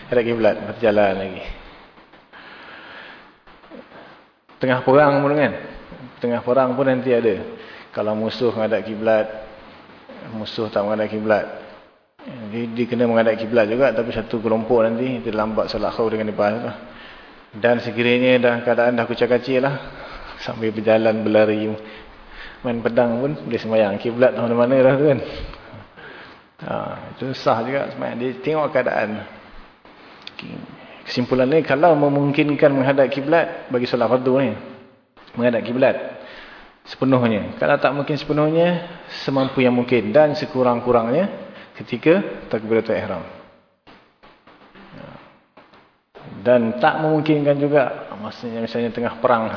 ada kiblat berjalan lagi. Tengah perang pun kan. Tengah perang pun nanti ada. Kalau musuh menghadap kiblat, musuh tak menghadap kiblat. Dia, dia kena menghadap kiblat juga tapi satu kelompok nanti dia lambat salat khauf dengan depan tu. Dan sekiranya dah keadaan dah kucak-kacir lah sambil berjalan berlari main pedang pun boleh sembahyang kiblat mana-mana dah tu kan. Ha, itu sah juga sembahyang dia tengok keadaan. Kesimpulannya kalau memungkinkan menghadap kiblat bagi solat fardu ni. Menghadap kiblat. sepenuhnya. Kalau tak mungkin sepenuhnya, semampu yang mungkin. Dan sekurang-kurangnya ketika takbiratul ihram. Dan tak memungkinkan juga, maksudnya misalnya tengah perang,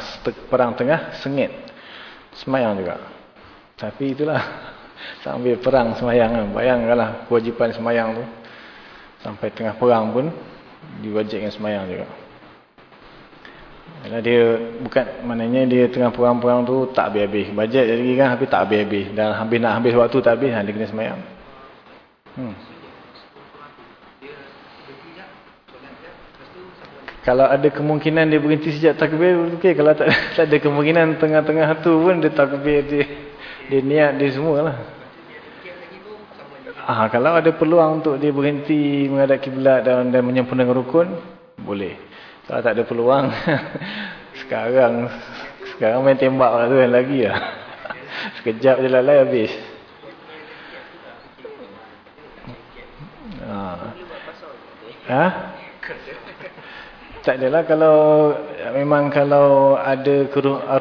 perang tengah, sengit. Semayang juga. Tapi itulah, sambil perang semayang. Kan. Bayangkanlah kewajipan semayang tu. Sampai tengah perang pun, diwajibkan semayang juga. Kalau dia bukan maknanya dia tengah perang-perang tu tak habis-habis. Bajet lagi kan tapi tak habis-habis. Dan habis nak habis waktu tak habis dia kena semayang. Hmm. Kalau ada kemungkinan dia berhenti sejak takbir okey kalau tak, tak ada kemungkinan tengah-tengah tu pun dia takbir dia dia niat dia semualah. Ah kalau ada peluang untuk dia berhenti menghadap kiblat dan dan menyempurnakan rukun boleh. Kalau tak ada peluang sekarang sekarang main tembak lah tu kan lagi lah. Sekejap je lah habis. Ha. ha? Tak adalah kalau memang kalau ada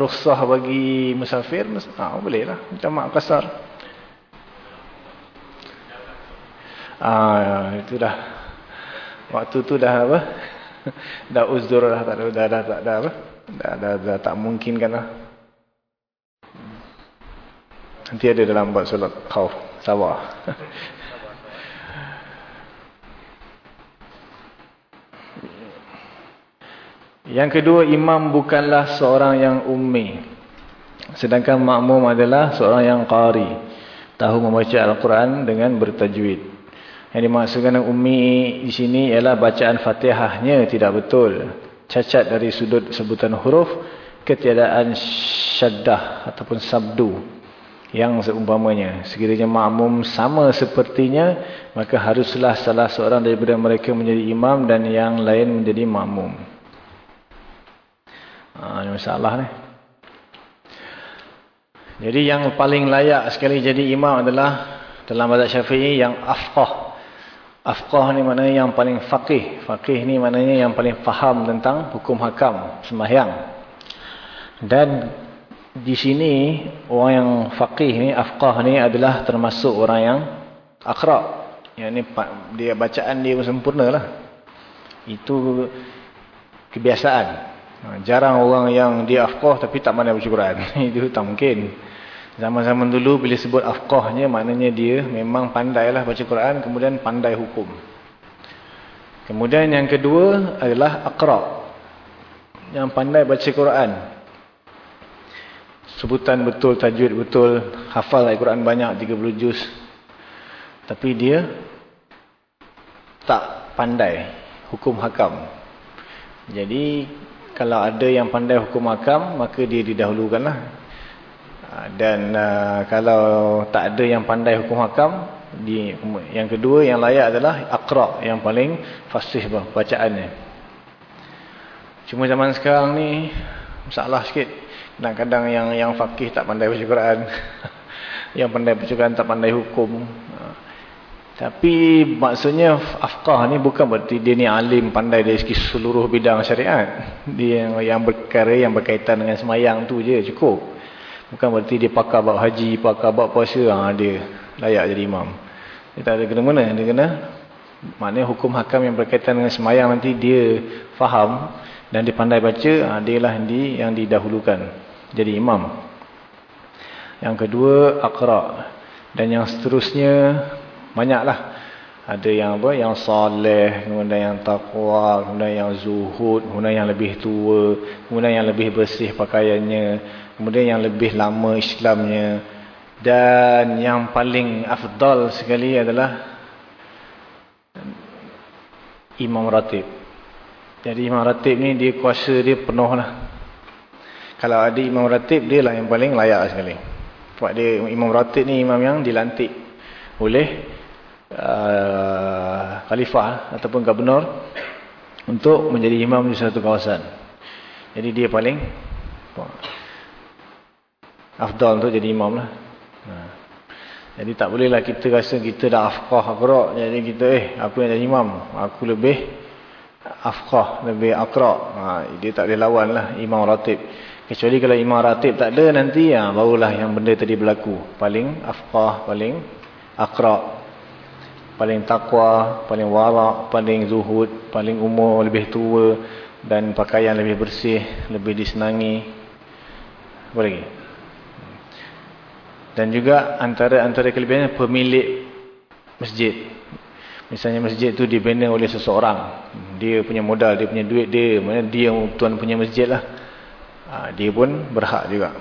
rukhsah bagi musafir, ha, boleh lah. Macam mak kasar. Ah, itu dah. Waktu tu dah apa? dah uzur dah tak ada dah dah tak ada apa? Dah, dah, dah, tak mungkin kan lah. Nanti ada dalam buat solat khauf sabar. Yang kedua imam bukanlah seorang yang ummi. Sedangkan makmum adalah seorang yang qari. Tahu membaca Al-Quran dengan bertajwid yang dimaksudkan ummi di sini ialah bacaan Fatihahnya tidak betul. Cacat dari sudut sebutan huruf, ketiadaan syaddah ataupun sabdu yang seumpamanya. Sekiranya makmum sama sepertinya, maka haruslah salah seorang daripada mereka menjadi imam dan yang lain menjadi makmum. Ha, ini masalah ni. Jadi yang paling layak sekali jadi imam adalah dalam mazhab syafi'i yang afqah Afqah ni maknanya yang paling faqih. Faqih ni maknanya yang paling faham tentang hukum hakam sembahyang. Dan di sini orang yang faqih ni, afqah ni adalah termasuk orang yang akra. Yang ni dia bacaan dia sempurna lah. Itu kebiasaan. Jarang orang yang dia afqah tapi tak pandai baca Quran. Itu tak mungkin. Zaman-zaman dulu bila sebut afqahnya maknanya dia memang pandailah baca Quran kemudian pandai hukum. Kemudian yang kedua adalah aqra. Yang pandai baca Quran. Sebutan betul, tajwid betul, hafal Al-Quran banyak 30 juz. Tapi dia tak pandai hukum hakam. Jadi kalau ada yang pandai hukum hakam maka dia didahulukanlah Ah, dan uh, kalau tak ada yang pandai hukum hakam di yang kedua yang layak adalah aqra yang paling fasih bacaannya. Cuma zaman sekarang ni masalah sikit. Kadang-kadang yang yang faqih tak pandai baca Quran yang pandai baca Quran tak pandai hukum. Ah, tapi maksudnya afqah ni bukan berarti dia ni alim pandai dari segi seluruh bidang syariat. Dia yang, yang berkara yang berkaitan dengan semayang tu je cukup Bukan berarti dia pakar bab haji, pakar bab puasa, ha, dia layak jadi imam. Dia tak ada kena-mena. Dia kena, maknanya hukum hakam yang berkaitan dengan semayang nanti dia faham dan dia pandai baca, ha, dia lah yang, di, yang didahulukan jadi imam. Yang kedua, akra. Dan yang seterusnya, banyaklah. Ada yang apa? Yang soleh, kemudian yang taqwa, kemudian yang zuhud, kemudian yang lebih tua, kemudian yang lebih bersih pakaiannya, kemudian yang lebih lama Islamnya dan yang paling afdal sekali adalah Imam Ratib. Jadi Imam Ratib ni dia kuasa dia penuh lah. Kalau ada Imam Ratib dia lah yang paling layak sekali. Sebab dia Imam Ratib ni imam yang dilantik oleh uh, khalifah ataupun gubernur untuk menjadi imam di satu kawasan. Jadi dia paling afdal untuk jadi imam lah. Ha. Jadi tak bolehlah kita rasa kita dah afqah akra' jadi kita eh aku yang jadi imam. Aku lebih afqah, lebih akra'. Ha, dia tak boleh lawan lah imam ratib. Kecuali kalau imam ratib tak ada nanti ya, barulah yang benda tadi berlaku. Paling afqah, paling akra, paling taqwa, paling warak, paling zuhud, paling umur lebih tua dan pakaian lebih bersih, lebih disenangi. Apa lagi? Dan juga antara antara kelebihannya pemilik masjid. Misalnya masjid tu dibina oleh seseorang. Dia punya modal, dia punya duit dia. Mana dia tuan punya masjid lah. Ha, dia pun berhak juga.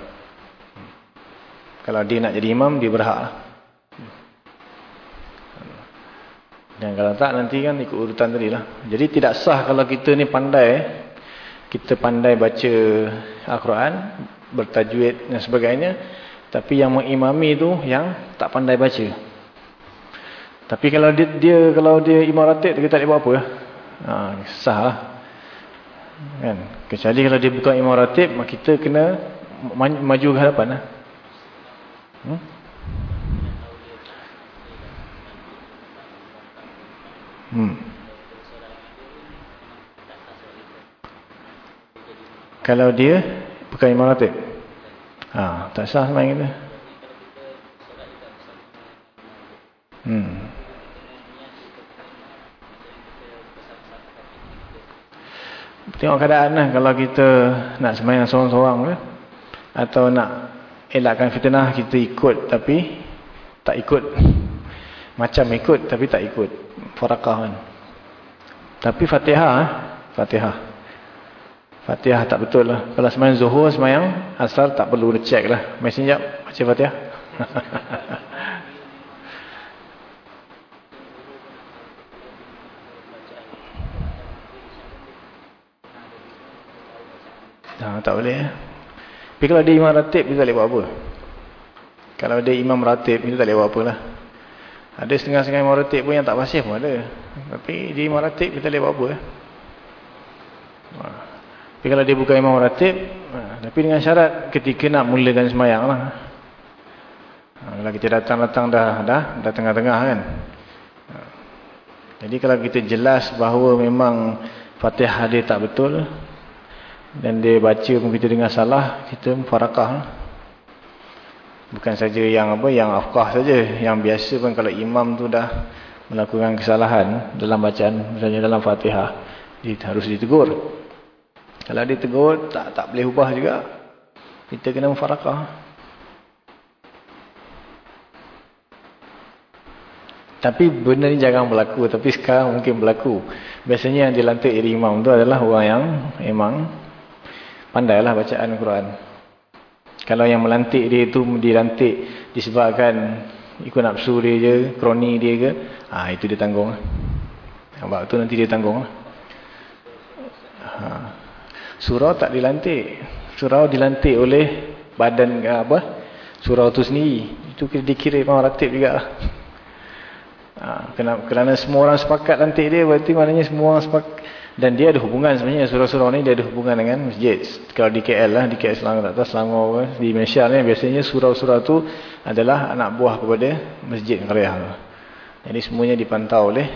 Kalau dia nak jadi imam, dia berhak lah. Dan kalau tak nanti kan ikut urutan tadi lah. Jadi tidak sah kalau kita ni pandai. Kita pandai baca Al-Quran. Bertajwid dan sebagainya. Tapi yang mengimami tu yang tak pandai baca. Tapi kalau dia, dia kalau dia imam ratib dia tak boleh buat apa. Ha, sah lah. Kan? Kecuali kalau dia bukan imam ratib, kita kena maju ke hadapan lah. Hmm? Hmm. Kalau dia bukan imam ratib. Ha, tak sah semain kita. Hmm. Tengok keadaan lah. Kalau kita nak semayang seorang-seorang ke. Atau nak elakkan fitnah, kita ikut tapi tak ikut. Macam ikut tapi tak ikut farakah kan. Tapi Fatihah, eh? Fatihah. Fatihah tak betul lah. Kalau semayang Zuhur, semayang asal tak perlu cek lah. Mesin jap, baca Fatihah. nah, tak boleh. Eh? Tapi kalau dia imam ratib, kita tak boleh buat apa. Kalau dia imam ratib, kita tak boleh buat apa lah. Ada setengah-setengah imam ratib pun yang tak pasif pun ada. Tapi di imam ratib kita boleh buat apa. Ha. Tapi kalau dia bukan imam ratib, ha. tapi dengan syarat ketika nak mulakan semayang lah. Ha. Kalau kita datang-datang dah, dah, dah tengah-tengah kan. Ha. Jadi kalau kita jelas bahawa memang fatihah dia tak betul, dan dia baca pun kita dengar salah, kita farakah lah. Bukan saja yang apa yang afqah saja, yang biasa pun kalau imam tu dah melakukan kesalahan dalam bacaan misalnya dalam Fatihah, dia harus ditegur. Kalau dia tegur tak tak boleh ubah juga. Kita kena mufarakah. Tapi benda ni jangan berlaku, tapi sekarang mungkin berlaku. Biasanya yang dilantik jadi imam tu adalah orang yang memang pandailah bacaan Al-Quran. Kalau yang melantik dia itu dilantik disebabkan ikut nafsu dia je, kroni dia ke, ah ha, itu dia tanggung. Sebab tu nanti dia tanggung. Ha. Surau tak dilantik. Surau dilantik oleh badan apa? Surau tu sendiri. Itu dikira memang ratib juga. Ha. Kerana semua orang sepakat lantik dia, berarti maknanya semua orang sepakat dan dia ada hubungan sebenarnya surau-surau ni dia ada hubungan dengan masjid. Kalau di KL lah, di KL Selangor tak tahu Selangor ke, di Malaysia ni biasanya surau-surau tu adalah anak buah kepada masjid Ngeriah. Jadi semuanya dipantau oleh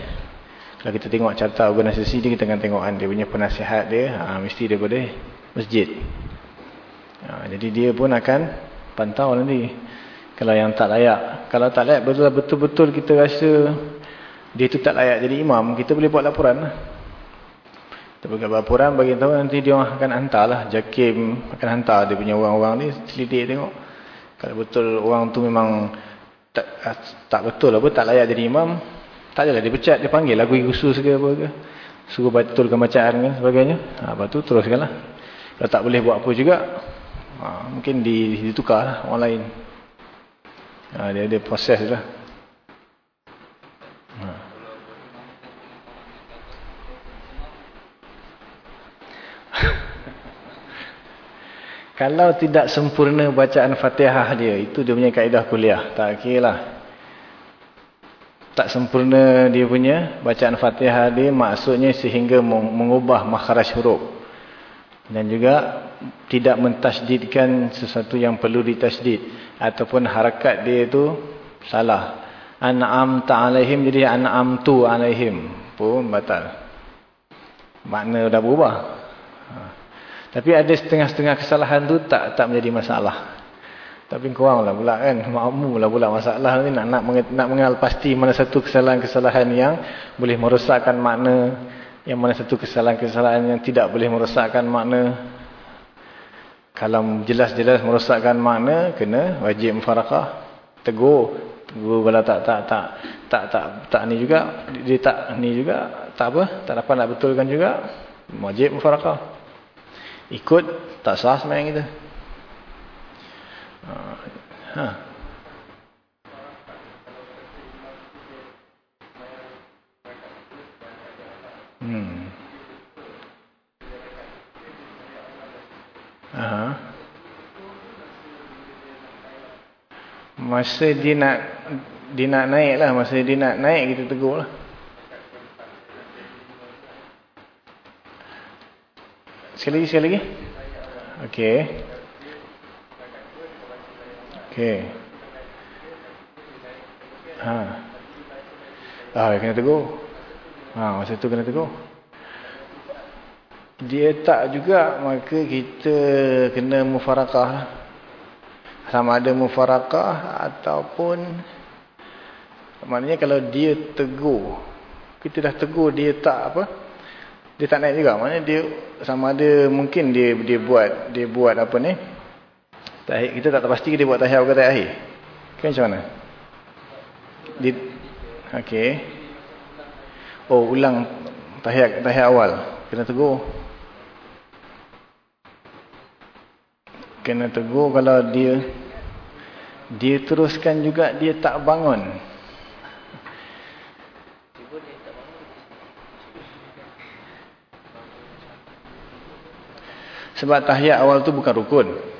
kalau kita tengok carta organisasi dia kita akan tengok dia punya penasihat dia ha, mesti daripada masjid. Ha, jadi dia pun akan pantau nanti. Kalau yang tak layak, kalau tak layak betul-betul kita rasa dia tu tak layak jadi imam, kita boleh buat laporan lah. Tapi kalau laporan bagi tahu nanti dia akan hantarlah Jakim akan hantar dia punya orang-orang ni selidik tengok. Kalau betul orang tu memang tak, tak betul apa tak layak jadi imam, tak adalah dia pecat, dia panggil lagu khusus ke apa ke. Suruh betulkan bacaan ke sebagainya. Ha lepas tu teruskanlah. Kalau tak boleh buat apa juga, ha, mungkin ditukarlah orang lain. Ha, dia ada proses lah. Kalau tidak sempurna bacaan fatihah dia, itu dia punya kaedah kuliah. Tak kira lah. Tak sempurna dia punya bacaan fatihah dia, maksudnya sehingga mengubah makhraj huruf. Dan juga tidak mentasdidkan sesuatu yang perlu ditasdid. Ataupun harakat dia itu salah. An'am ta'alaihim jadi an'am tu alaihim. Pun batal. Makna dah berubah. Tapi ada setengah-setengah kesalahan tu tak tak menjadi masalah. Tapi kurang lah pula kan. Makmum lah pula masalah ni. Nak, nak, nak mengenal pasti mana satu kesalahan-kesalahan yang boleh merosakkan makna. Yang mana satu kesalahan-kesalahan yang tidak boleh merosakkan makna. Kalau jelas-jelas merosakkan makna, kena wajib mufarakah. Tegur. Tegur kalau tak, tak, tak, tak, tak, tak ni juga. Dia tak ni juga. Tak apa. Tak dapat nak betulkan juga. Wajib mufarakah. Ikut, tak sah sebenarnya kita. Hmm. Masa dia nak dia nak naik lah. Masa dia nak naik kita tegur lah. Sekali lagi, sekali lagi. Okey. Okey. Ha. Ah, kena tegur. Ha, masa tu kena tegur. Dia tak juga, maka kita kena mufarakah. Sama ada mufarakah ataupun maknanya kalau dia tegur, kita dah tegur dia tak apa? Dia tak naik juga. Maknanya dia sama ada mungkin dia dia buat dia buat apa ni? Tahiyat kita tak terpasti dia buat tahiyat atau akhir. Kan macam mana? Di Okey. Oh, ulang tahiyat tahiyat awal. Kena tegur. Kena tegur kalau dia dia teruskan juga dia tak bangun. Sebab tahiyat awal tu bukan rukun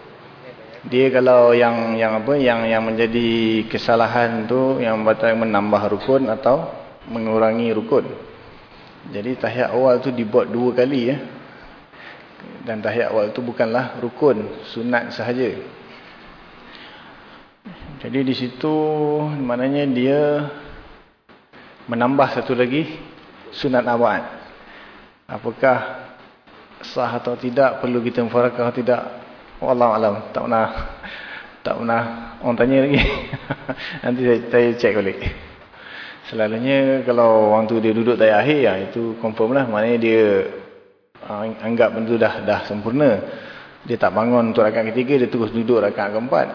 dia kalau yang yang apa yang yang menjadi kesalahan tu yang batal menambah rukun atau mengurangi rukun. Jadi tahiyat awal tu dibuat dua kali ya. Dan tahiyat awal tu bukanlah rukun, sunat sahaja. Jadi di situ maknanya dia menambah satu lagi sunat awal. Apakah sah atau tidak perlu kita mufarakah atau tidak Allah alam. Tak pernah tak pernah orang tanya lagi. Nanti saya, saya cek balik. Selalunya kalau orang tu dia duduk tayar akhir ya, itu confirm lah. Maknanya dia uh, anggap benda tu dah, dah sempurna. Dia tak bangun untuk rakaat ketiga dia terus duduk rakaat keempat.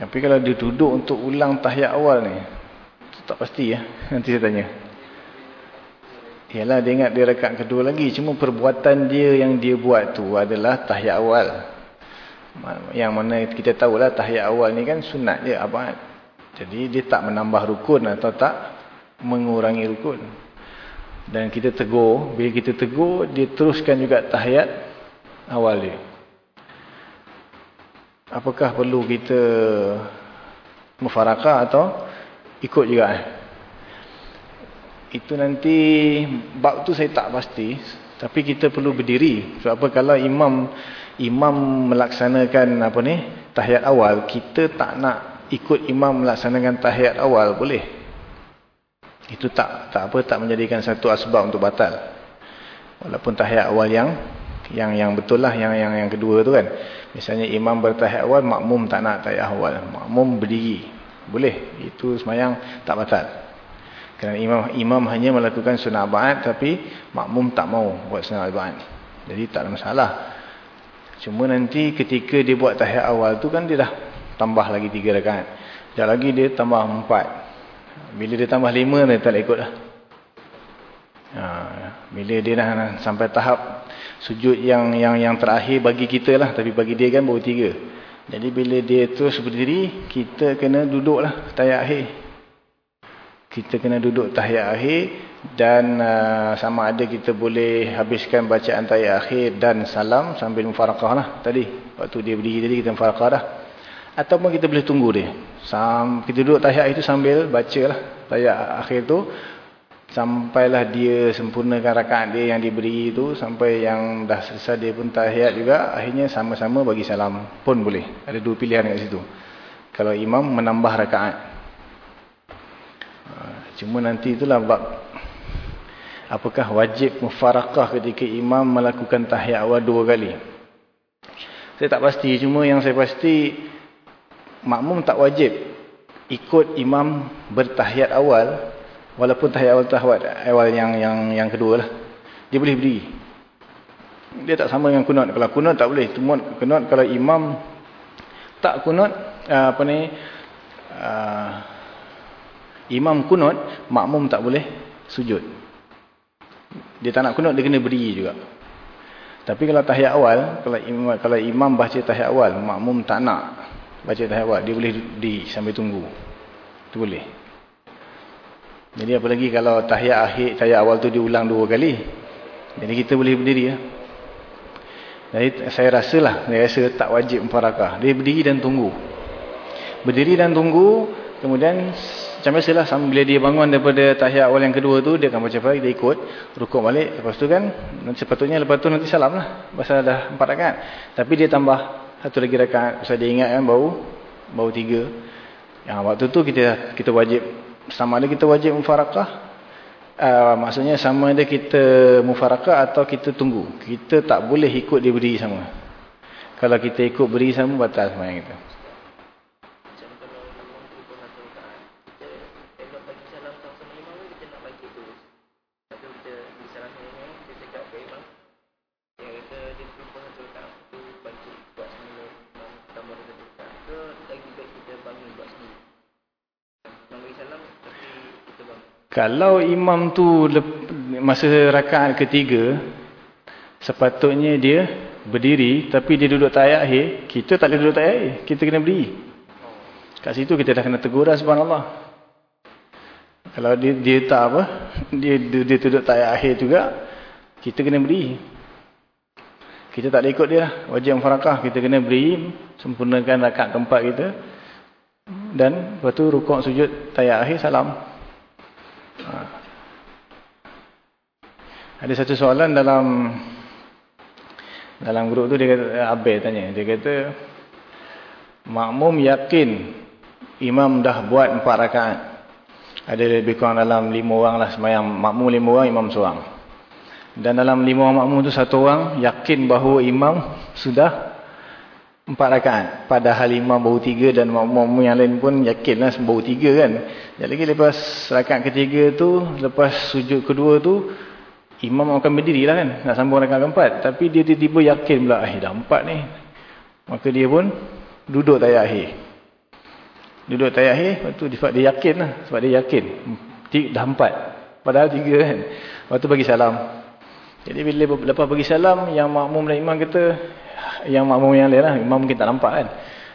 Tapi kalau dia duduk untuk ulang tahiyat awal ni tak pasti ya. Nanti saya tanya. Yalah dia ingat dia rakaat kedua lagi. Cuma perbuatan dia yang dia buat tu adalah tahiyat awal yang mana kita tahulah tahiyat awal ni kan sunat je abad. Jadi dia tak menambah rukun atau tak mengurangi rukun. Dan kita tegur, bila kita tegur, dia teruskan juga tahiyat awal dia. Apakah perlu kita mufarakah atau ikut juga? Eh? Itu nanti, bab tu saya tak pasti. Tapi kita perlu berdiri. Sebab apa kalau imam imam melaksanakan apa ni tahiyat awal kita tak nak ikut imam melaksanakan tahiyat awal boleh. Itu tak tak apa tak menjadikan satu asbab untuk batal. Walaupun tahiyat awal yang yang yang betul lah yang yang yang kedua tu kan. Misalnya imam bertahiyat awal makmum tak nak tahiyat awal. Makmum berdiri. Boleh. Itu semayang tak batal. Kerana imam imam hanya melakukan sunat ba'at tapi makmum tak mau buat sunat ba'at jadi tak ada masalah Cuma nanti ketika dia buat tahiyat awal tu kan dia dah tambah lagi tiga rakaat. Sekejap lagi dia tambah empat. Bila dia tambah lima dia tak ikut lah. Ha, bila dia dah sampai tahap sujud yang yang yang terakhir bagi kita lah. Tapi bagi dia kan baru tiga. Jadi bila dia terus berdiri, kita kena duduk lah tahiyat akhir. Kita kena duduk tahiyat akhir dan uh, sama ada kita boleh habiskan bacaan tayat akhir dan salam sambil mufarakah lah tadi. Waktu dia berdiri tadi kita mufarakah dah. Ataupun kita boleh tunggu dia. Sam kita duduk tayat itu sambil baca lah tayat akhir tu. Sampailah dia sempurnakan rakaat dia yang diberi itu sampai yang dah selesai dia pun tahiyat juga akhirnya sama-sama bagi salam pun boleh. Ada dua pilihan kat situ. Kalau imam menambah rakaat. Uh, cuma nanti itulah bab apakah wajib mufarakah ketika imam melakukan tahiyat awal dua kali. Saya tak pasti, cuma yang saya pasti makmum tak wajib ikut imam bertahiyat awal walaupun tahiyat awal tahawat awal yang yang yang kedua lah. Dia boleh berdiri. Dia tak sama dengan kunut. Kalau kunut tak boleh. Kunut kalau imam tak kunut uh, apa ni uh, imam kunut makmum tak boleh sujud dia tak nak kunut dia kena berdiri juga tapi kalau tahiyat awal kalau imam, kalau imam baca tahiyat awal makmum tak nak baca tahiyat awal dia boleh di sambil tunggu tu boleh jadi apalagi kalau tahiyat akhir tahiyat awal tu diulang dua kali jadi kita boleh berdiri ya. Jadi saya rasalah, saya rasa tak wajib mufarakah. Dia berdiri dan tunggu. Berdiri dan tunggu, kemudian macam biasalah sambil dia bangun daripada tahiyat awal yang kedua tu, dia akan baca balik, dia ikut, rukuk balik. Lepas tu kan, sepatutnya lepas tu nanti salam lah. Pasal dah empat rakaat. Tapi dia tambah satu lagi rakaat. Pasal dia ingat kan, bau, bau tiga. Yang waktu tu kita kita wajib, sama ada kita wajib mufarakah, uh, maksudnya sama ada kita mufarakah atau kita tunggu. Kita tak boleh ikut dia berdiri sama. Kalau kita ikut berdiri sama, batal semayang kita. Kalau imam tu masa rakaat ketiga sepatutnya dia berdiri tapi dia duduk tayak akhir, kita tak boleh duduk tayak akhir, kita kena berdiri. Kat situ kita dah kena tegur dah subhanallah. Kalau dia dia tak apa, dia dia, dia duduk tayak akhir juga, kita kena berdiri. Kita tak boleh ikut dia lah. Wajib farakah, kita kena berdiri, sempurnakan rakaat keempat kita. Dan lepas tu rukuk sujud tayak akhir salam. Ha. Ada satu soalan dalam dalam grup tu dia kata Abel tanya. Dia kata makmum yakin imam dah buat empat rakaat? Ada lebih kurang dalam lima orang lah semayang. Makmum lima orang imam seorang. Dan dalam lima orang makmum tu satu orang yakin bahawa imam sudah empat rakaat. Padahal imam baru tiga dan makmum yang lain pun yakinlah baru tiga kan. Jadi lagi lepas rakaat ketiga tu, lepas sujud kedua tu, imam akan berdiri lah kan. Nak sambung rakaat keempat. Tapi dia tiba-tiba yakin pula, eh dah empat ni. Maka dia pun duduk tayar akhir. Duduk tayar akhir, lepas tu dia yakin lah. Sebab dia yakin. Dah empat. Padahal tiga kan. Lepas tu bagi salam. Jadi bila lepas bagi salam, yang makmum dan imam kata, yang makmum yang lain lah. Imam mungkin tak nampak kan.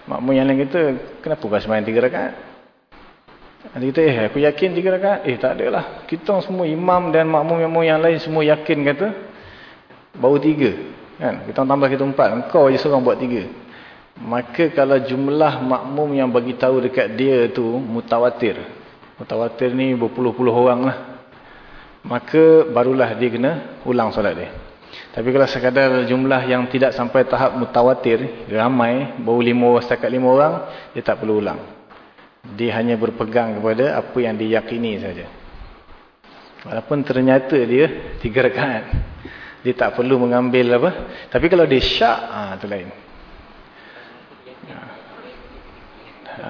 Makmum yang lain kata, kenapa kau semayang tiga rakaat? Dia kata, eh aku yakin tiga rakaat. Eh tak ada lah. Kita semua imam dan makmum-makmum yang lain semua yakin kata, baru tiga. Kan? Kita tambah kita empat. Kau je seorang buat tiga. Maka kalau jumlah makmum yang bagi tahu dekat dia tu mutawatir. Mutawatir ni berpuluh-puluh orang lah. Maka barulah dia kena ulang solat dia. Tapi kalau sekadar jumlah yang tidak sampai tahap mutawatir, ramai, baru lima setakat lima orang, dia tak perlu ulang. Dia hanya berpegang kepada apa yang diyakini saja. Walaupun ternyata dia tiga rakaat. Dia tak perlu mengambil apa. Tapi kalau dia syak, ha, itu lain. Ha. Ha.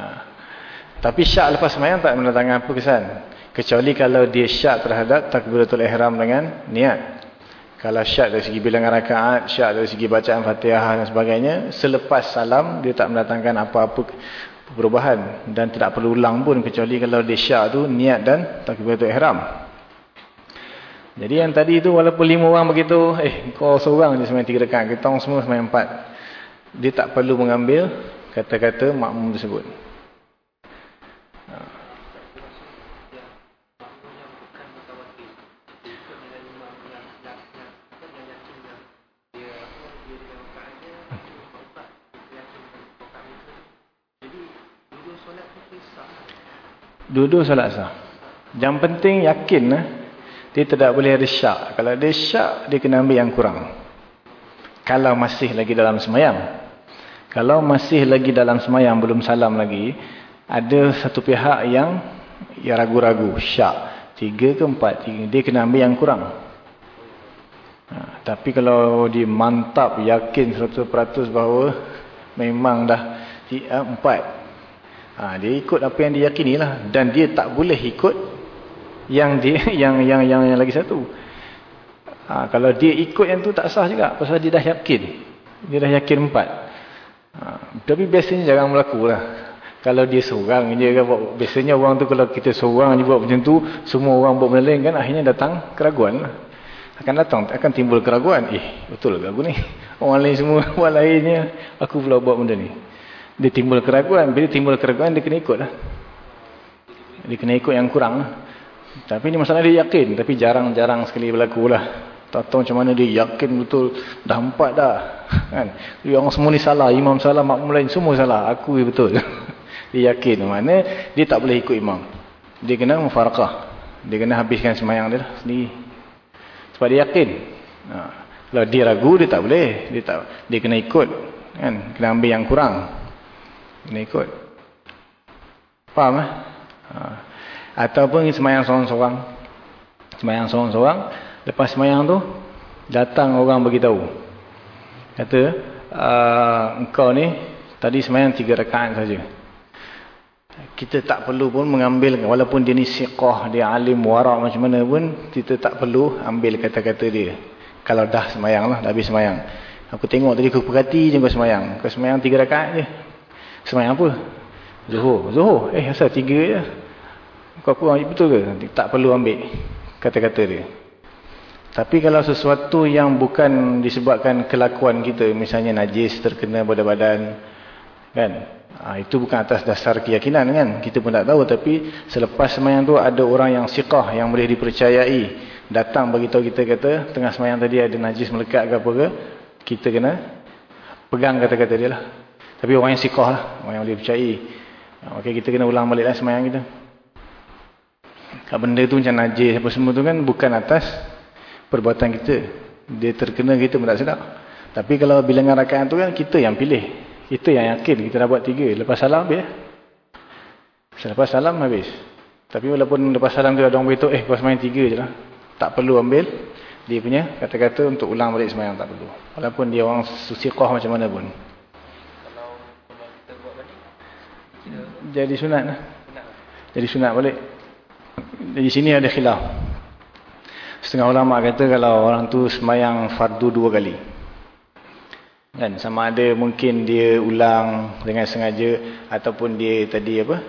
Tapi syak lepas semayang tak mendatangkan apa kesan. Kecuali kalau dia syak terhadap takbiratul ihram dengan niat. Kalau syak dari segi bilangan rakaat, syak dari segi bacaan fatihah dan sebagainya, selepas salam dia tak mendatangkan apa-apa perubahan dan tidak perlu ulang pun kecuali kalau dia syak tu niat dan takbiratul ihram. Jadi yang tadi tu walaupun lima orang begitu, eh kau seorang je sembahyang tiga rakaat, kita semua sembahyang empat. Dia tak perlu mengambil kata-kata makmum tersebut. Dua-dua salat sah. Yang penting yakin lah. Dia tidak boleh ada syak. Kalau ada syak, dia kena ambil yang kurang. Kalau masih lagi dalam semayang. Kalau masih lagi dalam semayang, belum salam lagi. Ada satu pihak yang ya ragu-ragu, syak. Tiga ke empat. Tiga. Dia kena ambil yang kurang. Ha, tapi kalau dia mantap, yakin 100% bahawa memang dah ha, empat. Ha, dia ikut apa yang dia yakini lah. Dan dia tak boleh ikut yang dia yang yang yang, yang lagi satu. Ha, kalau dia ikut yang tu tak sah juga. Pasal dia dah yakin. Dia dah yakin empat. Ha, tapi biasanya jarang berlaku lah. Kalau dia seorang je kan. Biasanya orang tu kalau kita seorang je buat macam tu. Semua orang buat benda lain kan. Akhirnya datang keraguan lah. Akan datang. Akan timbul keraguan. Eh betul ke aku ni. Orang lain semua buat lainnya. Aku pula buat benda ni. Dia timbul keraguan. Bila timbul keraguan dia kena ikut lah. Dia kena ikut yang kurang lah. Tapi ni masalah dia yakin. Tapi jarang-jarang sekali berlaku lah. Tak tahu macam mana dia yakin betul. Dah empat dah. Kan? Yang semua ni salah. Imam salah. Makmum lain semua salah. Aku betul. Dia yakin mana dia tak boleh ikut imam. Dia kena mufarakah. Dia kena habiskan semayang dia lah sendiri. Sebab dia yakin. Ha. Kalau dia ragu dia tak boleh. Dia tak dia kena ikut. Kan? Kena ambil yang kurang. Kena ikut. Faham eh? Ha. Ataupun semayang seorang-seorang. Semayang seorang-seorang. Lepas semayang tu. Datang orang beritahu. Kata. Uh, engkau ni. Tadi semayang tiga rekaan saja kita tak perlu pun mengambil walaupun dia ni siqah dia alim warak macam mana pun kita tak perlu ambil kata-kata dia kalau dah semayang lah dah habis semayang aku tengok tadi aku perhati je kau semayang kau semayang tiga rakaat je semayang apa zuhur zuhur eh asal tiga je kau kurang betul ke tak perlu ambil kata-kata dia tapi kalau sesuatu yang bukan disebabkan kelakuan kita misalnya najis terkena pada badan kan Ha, itu bukan atas dasar keyakinan kan. Kita pun tak tahu. Tapi selepas semayang tu ada orang yang siqah yang boleh dipercayai. Datang beritahu kita kata tengah semayang tadi ada najis melekat ke apa ke. Kita kena pegang kata-kata dia lah. Tapi orang yang siqah lah. Orang yang boleh percayai. Okay, kita kena ulang balik lah semayang kita. Kat benda tu macam najis apa semua tu kan bukan atas perbuatan kita. Dia terkena kita pun tak sedap. Tapi kalau bilangan rakaat tu kan kita yang pilih. Itu yang yakin kita dah buat tiga. Lepas salam habis. Selepas salam habis. Tapi walaupun lepas salam tu ada orang beritahu, eh kau semayang tiga je lah. Tak perlu ambil dia punya kata-kata untuk ulang balik semayang tak perlu. Walaupun dia orang susiqah macam mana pun. Kalau, kita buat balik, jadi sunat lah. Jadi sunat balik. Di sini ada khilaf. Setengah ulama kata kalau orang tu semayang fardu dua kali kan sama ada mungkin dia ulang dengan sengaja ataupun dia tadi apa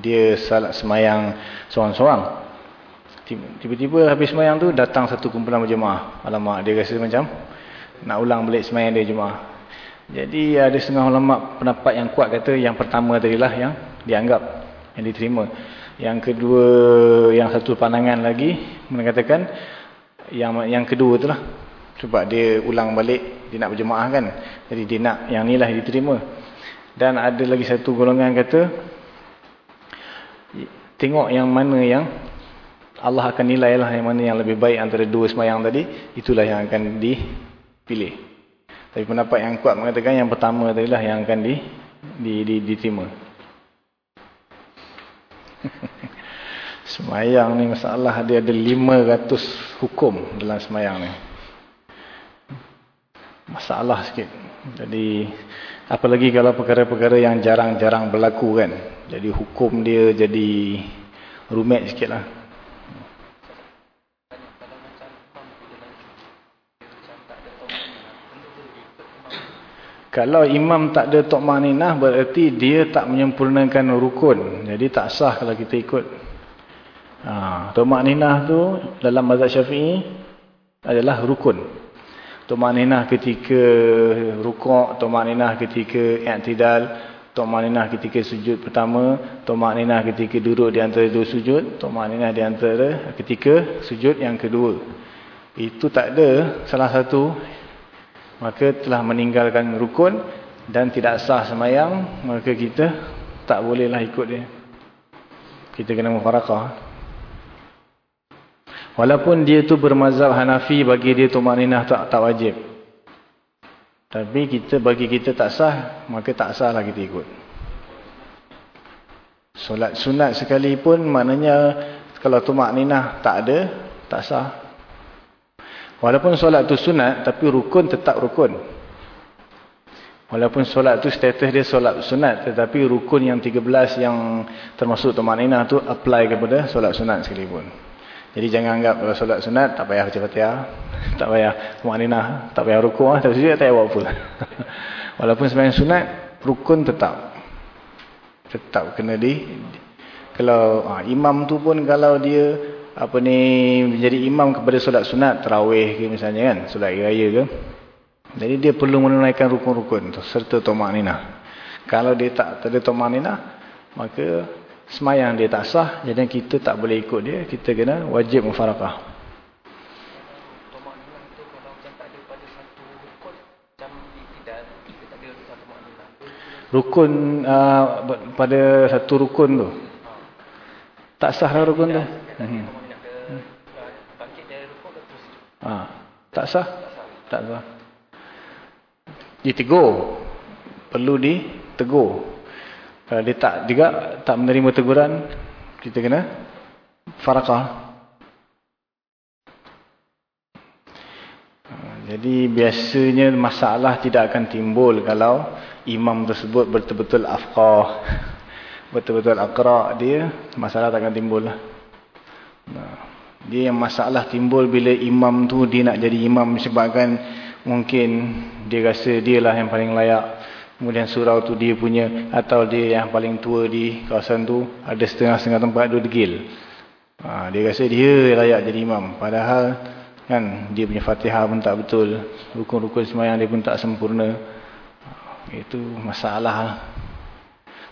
dia salat semayang seorang-seorang tiba-tiba habis semayang tu datang satu kumpulan berjemaah alamak dia rasa macam nak ulang balik semayang dia jemaah jadi ada setengah ulama pendapat yang kuat kata yang pertama tadi lah yang dianggap yang diterima yang kedua yang satu pandangan lagi mengatakan yang yang kedua tu lah sebab dia ulang balik, dia nak berjemaah kan. Jadi dia nak yang ni lah diterima. Dan ada lagi satu golongan kata, tengok yang mana yang Allah akan nilai lah yang mana yang lebih baik antara dua semayang tadi, itulah yang akan dipilih. Tapi pendapat yang kuat mengatakan yang pertama tadi lah yang akan di, di, di, diterima. semayang ni masalah dia ada 500 hukum dalam semayang ni masalah sikit. Jadi apalagi kalau perkara-perkara yang jarang-jarang berlaku kan. Jadi hukum dia jadi rumit sikit lah. Kalau imam tak ada tok maninah berarti dia tak menyempurnakan rukun. Jadi tak sah kalau kita ikut. Ha, tok maninah tu dalam mazhab syafi'i adalah rukun. Tumaninah ketika rukuk, tumaninah ketika i'tidal, tumaninah ketika sujud pertama, tumaninah ketika duduk di antara dua sujud, tumaninah di antara ketika sujud yang kedua. Itu tak ada salah satu maka telah meninggalkan rukun dan tidak sah semayang, maka kita tak bolehlah ikut dia. Kita kena mufarakah. Walaupun dia tu bermazhab Hanafi bagi dia tu makninah tak, tak wajib. Tapi kita bagi kita tak sah, maka tak sah lah kita ikut. Solat sunat sekalipun maknanya Kalau tumak ninah tak ada, tak sah. Walaupun solat tu sunat, tapi rukun tetap rukun. Walaupun solat tu status dia solat sunat, tetapi rukun yang 13 yang termasuk tumak ninah tu apply kepada solat sunat sekalipun. Jadi jangan anggap kalau solat sunat, tak payah baca fatihah, tak payah tumak ninah, tak payah rukun, tak payah tak payah buat apa. Walaupun sebenarnya sunat, rukun tetap. Tetap kena di, kalau ha, imam tu pun kalau dia apa ni menjadi imam kepada solat sunat tarawih ke misalnya kan solat raya ke. Jadi dia perlu menunaikan rukun-rukun serta tomak nina. Kalau dia tak ada tomak nina maka semayang dia tak sah jadi kita tak boleh ikut dia kita kena wajib mufarakah. Rukun uh, pada satu rukun tu. Tak sah lah rukun tu. Hmm. Ha, tak sah? Tak sah. Ditegur. Perlu ditegur. Kalau dia tak juga tak menerima teguran, kita kena farakah. Ha, jadi biasanya masalah tidak akan timbul kalau imam tersebut betul-betul afqah betul-betul akrak dia, masalah takkan timbul lah. Dia yang masalah timbul bila imam tu dia nak jadi imam sebabkan mungkin dia rasa dia lah yang paling layak. Kemudian surau tu dia punya atau dia yang paling tua di kawasan tu ada setengah-setengah tempat dua degil. Ha, dia rasa dia layak jadi imam. Padahal kan dia punya fatihah pun tak betul. Rukun-rukun semayang dia pun tak sempurna. Itu masalah lah.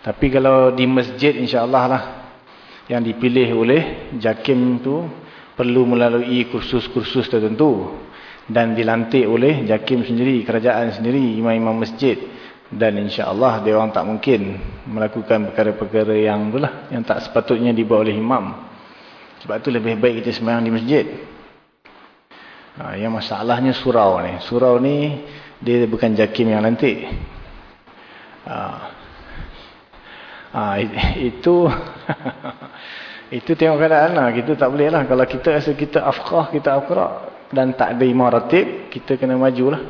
Tapi kalau di masjid insya-Allah lah yang dipilih oleh JAKIM tu perlu melalui kursus-kursus tertentu dan dilantik oleh JAKIM sendiri, kerajaan sendiri, imam-imam masjid dan insya-Allah dia orang tak mungkin melakukan perkara-perkara yang itulah yang tak sepatutnya dibuat oleh imam. Sebab tu lebih baik kita sembahyang di masjid. Ha, yang masalahnya surau ni. Surau ni dia bukan JAKIM yang lantik. Ha, Ha, itu itu tengok keadaan lah. Kita tak boleh lah. Kalau kita rasa kita afqah, kita afqah dan tak ada imam ratib, kita kena maju lah.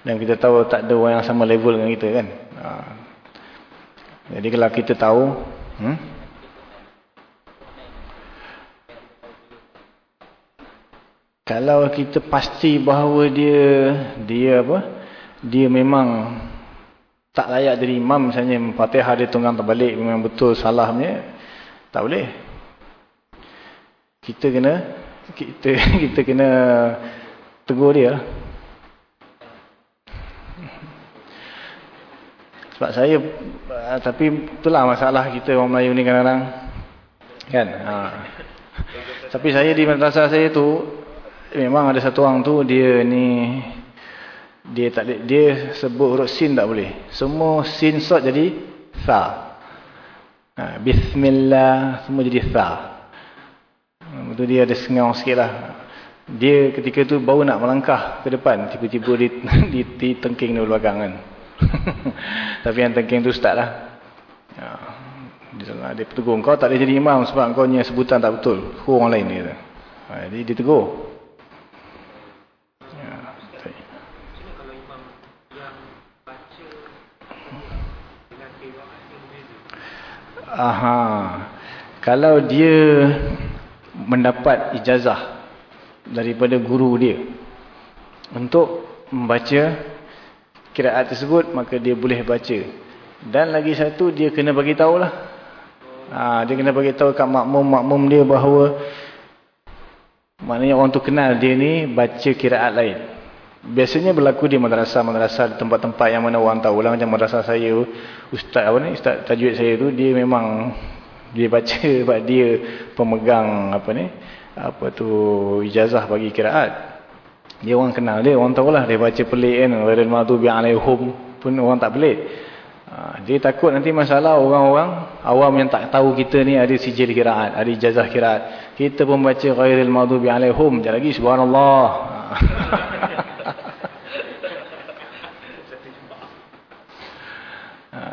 Dan kita tahu tak ada orang yang sama level dengan kita kan. Ha. Jadi kalau kita tahu, hmm? kalau kita pasti bahawa dia dia apa? Dia memang tak layak jadi imam misalnya Fatihah dia tunggang terbalik memang betul salahnya tak boleh kita kena kita kita kena tegur dia. Sebab saya tapi itulah masalah kita orang Melayu ni kadang-kadang. Kan? Ha. tapi saya di madrasah saya tu memang ada satu orang tu dia ni dia tak dia sebut huruf sin tak boleh. Semua sin sod jadi sa ha, bismillah semua jadi sa itu dia ada sengau sikit lah. Dia ketika tu baru nak melangkah ke depan tiba-tiba di, di, di tengking di belakang kan. Tapi yang tengking tu start lah. Ha, dia, dia tegur kau tak boleh jadi imam sebab kau punya sebutan tak betul. Kau orang lain dia ha, jadi dia tegur. Aha. Kalau dia mendapat ijazah daripada guru dia untuk membaca kiraat tersebut, maka dia boleh baca. Dan lagi satu, dia kena bagi tahulah. Ha, dia kena bagi tahu kat makmum-makmum dia bahawa maknanya orang tu kenal dia ni baca kiraat lain. Biasanya berlaku di madrasah-madrasah di tempat-tempat yang mana orang tahu lah macam madrasah saya ustaz apa ni ustaz tajwid saya tu dia memang dia baca sebab dia pemegang apa ni apa tu ijazah bagi kiraat. Dia orang kenal dia, orang tahulah dia baca pelik kan ghairil maghdubi alaihim pun orang tak pelik. Ha, dia takut nanti masalah orang-orang awam yang tak tahu kita ni ada sijil kiraat, ada ijazah kiraat. Kita pun baca ghairil maghdubi alaihim, jangan lagi subhanallah. Ha.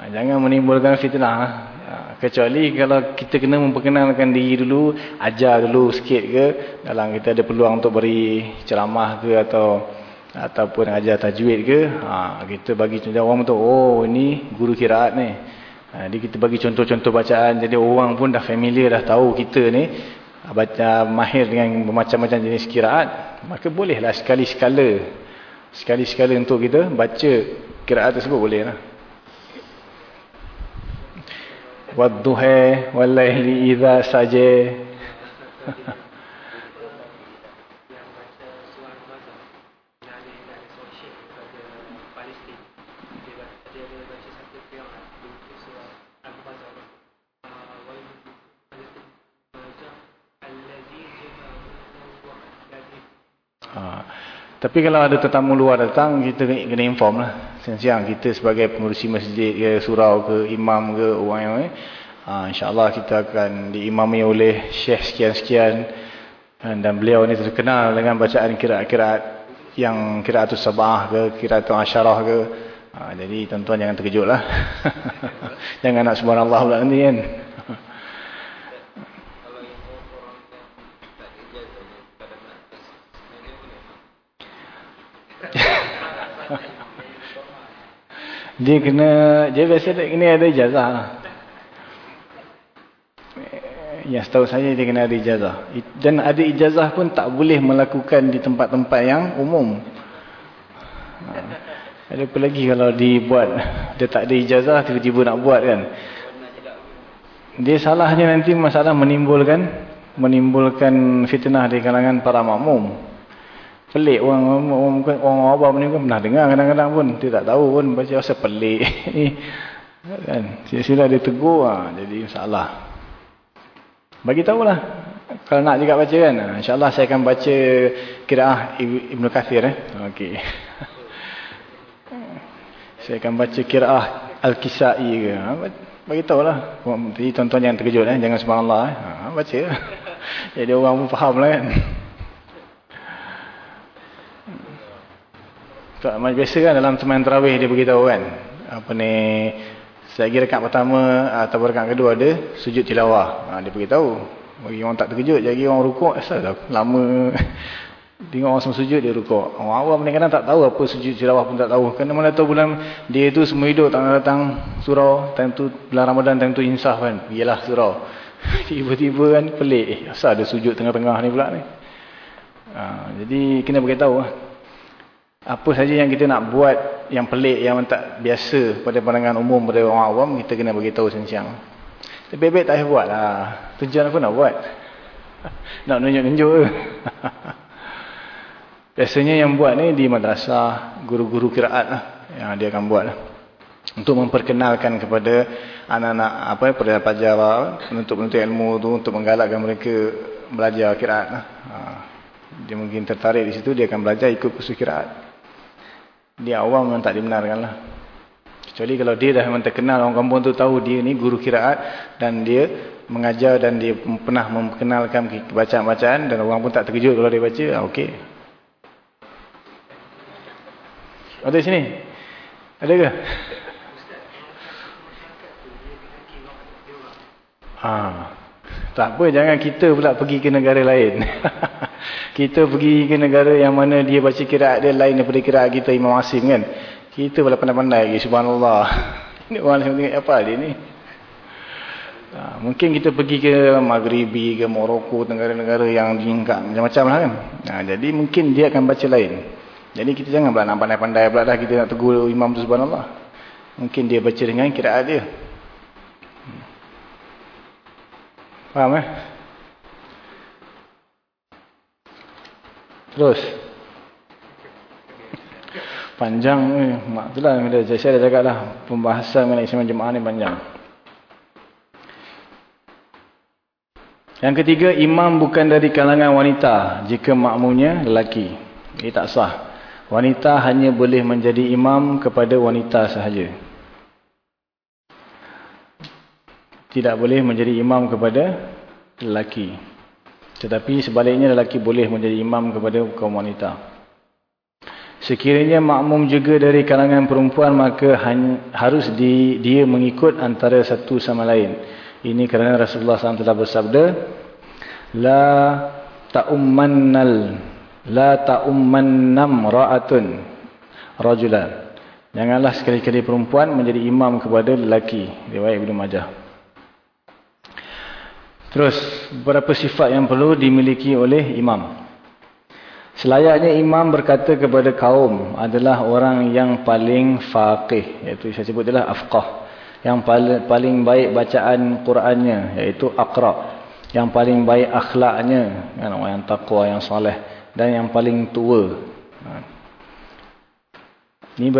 jangan menimbulkan fitnah. Ha, kecuali kalau kita kena memperkenalkan diri dulu, ajar dulu sikit ke, dalam kita ada peluang untuk beri ceramah ke atau ataupun ajar tajwid ke, ha, kita bagi contoh orang tu, oh ini guru kiraat ni. Ha, jadi kita bagi contoh-contoh bacaan, jadi orang pun dah familiar, dah tahu kita ni baca mahir dengan macam-macam jenis kiraat, maka bolehlah sekali-sekala, sekali-sekala untuk kita baca kiraat tersebut boleh lah. Wadduha wallaili idza saja. Tapi kalau ada tetamu luar datang, kita kena inform lah. Siang-siang kita sebagai pengurusi masjid ke, surau ke, imam ke, orang yang eh. Ha, InsyaAllah kita akan diimami oleh syekh sekian-sekian. Dan beliau ni terkenal dengan bacaan kiraat-kiraat yang kiraat sabah ke, kiraat asyarah ke. Ha, jadi tuan-tuan jangan terkejut lah. jangan nak subhanallah pula nanti kan. Dia kena dia biasa dia kena ada ijazah. Lah. yang setahu saya dia kena ada ijazah. Dan ada ijazah pun tak boleh melakukan di tempat-tempat yang umum. Ha. ada apa lagi kalau dibuat? Dia tak ada ijazah tiba-tiba nak buat kan? Dia salahnya nanti masalah menimbulkan menimbulkan fitnah di kalangan para makmum pelik orang orang, orang awam ni pun pernah dengar kadang-kadang pun. Dia tak tahu pun baca rasa pelik kan? Sila-sila dia tegur ha, jadi masalah. Bagi tahulah kalau nak juga baca kan. Ha, insyaallah saya akan baca kiraah Ibnu Kathir eh. Okey. Saya akan baca kiraah Al-Kisai ke. Ha, bagi tahulah. Jadi tuan-tuan jangan terkejut eh. Jangan subhanallah eh. Ha, baca. Jadi orang pun fahamlah kan Macam biasa kan dalam teman terawih dia beritahu kan. Apa ni selagi rekat pertama atau rekat kedua ada sujud tilawah. Ha, dia beritahu. Bagi orang tak terkejut, jadi orang rukuk asal lama tengok orang semua sujud dia rukuk. Orang awam ni kadang tak tahu apa sujud tilawah pun tak tahu. Kerana mana tahu bulan dia tu semua hidup tak datang surau, time tu bulan Ramadan time tu insaf kan. Pergilah surau. Tiba-tiba kan pelik. Eh, asal ada sujud tengah-tengah ni pula ni. Ha, jadi kena beritahu lah apa saja yang kita nak buat yang pelik yang tak biasa pada pandangan umum pada orang awam kita kena bagi tahu siang-siang. Tapi baik tak payah buat lah. Tujuan aku nak buat. Nak nunjuk-nunjuk. Biasanya yang buat ni di madrasah guru-guru kiraat lah yang dia akan buat lah. Untuk memperkenalkan kepada anak-anak apa pada pelajar penuntut-penuntut ilmu tu untuk menggalakkan mereka belajar kiraat lah. Ha. dia mungkin tertarik di situ dia akan belajar ikut kursus kiraat dia awam memang tak dibenarkan lah. Kecuali kalau dia dah memang terkenal, orang kampung tu tahu dia ni guru kiraat dan dia mengajar dan dia pernah memperkenalkan bacaan-bacaan dan orang pun tak terkejut kalau dia baca, ah, okey. Ada sini? Ada ke? Ah. Tak apa, jangan kita pula pergi ke negara lain. kita pergi ke negara yang mana dia baca kiraat dia lain daripada kiraat kita Imam Asim kan. Kita pula pandai-pandai lagi, subhanallah. Ini orang yang tengok apa dia ni. Ha, mungkin kita pergi ke Maghribi, ke Morocco, negara-negara yang jingkak macam-macam lah kan. Ha, jadi mungkin dia akan baca lain. Jadi kita jangan pula nak pandai-pandai pula dah kita nak tegur Imam tu subhanallah. Mungkin dia baca dengan kiraat dia. Faham eh? Terus. Panjang eh. Mak tu lah. Saya dah cakap lah. Pembahasan mengenai Islam Jemaah ni panjang. Yang ketiga, imam bukan dari kalangan wanita. Jika makmunya lelaki. Ini tak sah. Wanita hanya boleh menjadi imam kepada wanita sahaja. tidak boleh menjadi imam kepada lelaki. Tetapi sebaliknya lelaki boleh menjadi imam kepada kaum wanita. Sekiranya makmum juga dari kalangan perempuan maka harus di, dia mengikut antara satu sama lain. Ini kerana Rasulullah SAW telah bersabda, La ta'ummannal, la ta'ummannam ra'atun rajulan. Janganlah sekali-kali perempuan menjadi imam kepada lelaki. Riwayat Ibn Majah. Terus, beberapa sifat yang perlu dimiliki oleh imam. Selayaknya imam berkata kepada kaum adalah orang yang paling faqih. Iaitu saya sebut adalah afqah. Yang paling, baik bacaan Qurannya. Iaitu akra. Yang paling baik akhlaknya. Kan, orang yang taqwa, yang soleh. Dan yang paling tua. Ini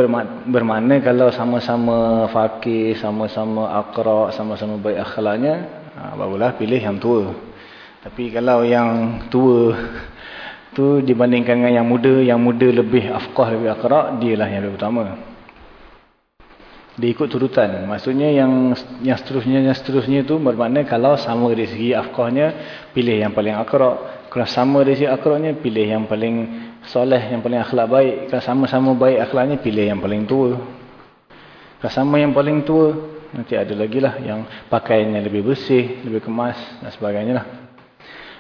bermakna kalau sama-sama faqih, sama-sama akra, sama-sama baik akhlaknya. Ha, barulah pilih yang tua. Tapi kalau yang tua tu dibandingkan dengan yang muda, yang muda lebih afqah, lebih akrak, dia lah yang lebih utama. Dia ikut turutan. Maksudnya yang yang seterusnya yang seterusnya tu bermakna kalau sama dari segi afqahnya, pilih yang paling akrak. Kalau sama dari segi akraknya, pilih yang paling soleh, yang paling akhlak baik. Kalau sama-sama baik akhlaknya, pilih yang paling tua. Kalau sama yang paling tua, nanti ada lagi lah yang pakaiannya lebih bersih, lebih kemas dan sebagainya lah.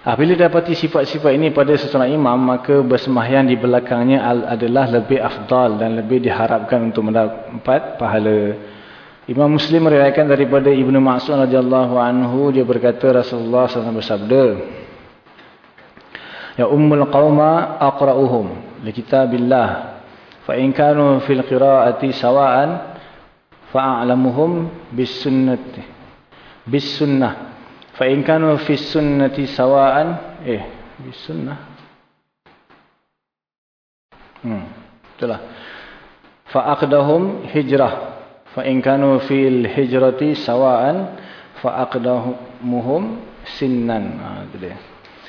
Apabila dapati sifat-sifat ini pada seseorang imam, maka bersembahyang di belakangnya adalah lebih afdal dan lebih diharapkan untuk mendapat pahala. Imam Muslim meriwayatkan daripada Ibnu Mas'ud radhiyallahu anhu dia berkata Rasulullah SAW bersabda Ya ummul qauma aqra'uhum li kitabillah fa in kanu fil qira'ati sawa'an fa'alamuhum bis sunnah bis sunnah fa in kanu fi sunnati sawaan eh bis sunnah hmm itulah. fa aqdahum hijrah fa in kanu fil hijrati sawaan fa aqdahum muhum sinnan ha, itu dia.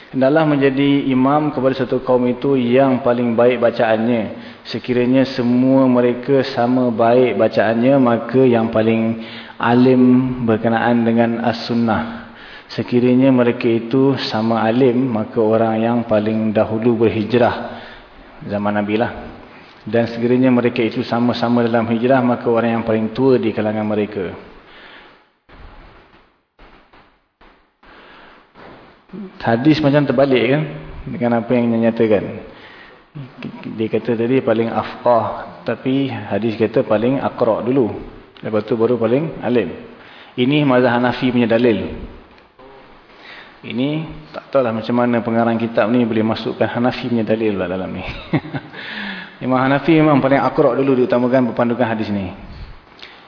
Hendaklah menjadi imam kepada satu kaum itu yang paling baik bacaannya. Sekiranya semua mereka sama baik bacaannya, maka yang paling alim berkenaan dengan as-sunnah. Sekiranya mereka itu sama alim, maka orang yang paling dahulu berhijrah zaman Nabi lah. Dan sekiranya mereka itu sama-sama dalam hijrah, maka orang yang paling tua di kalangan mereka. Hadis macam terbalik kan? Dengan apa yang dinyatakan. Dia kata tadi paling afqah. Tapi hadis kata paling akra' dulu. Lepas tu baru paling alim. Ini mazhab Hanafi punya dalil. Ini tak tahulah macam mana pengarang kitab ni boleh masukkan Hanafi punya dalil lah dalam ni. Imam Hanafi memang paling akrok dulu diutamakan berpandukan hadis ni.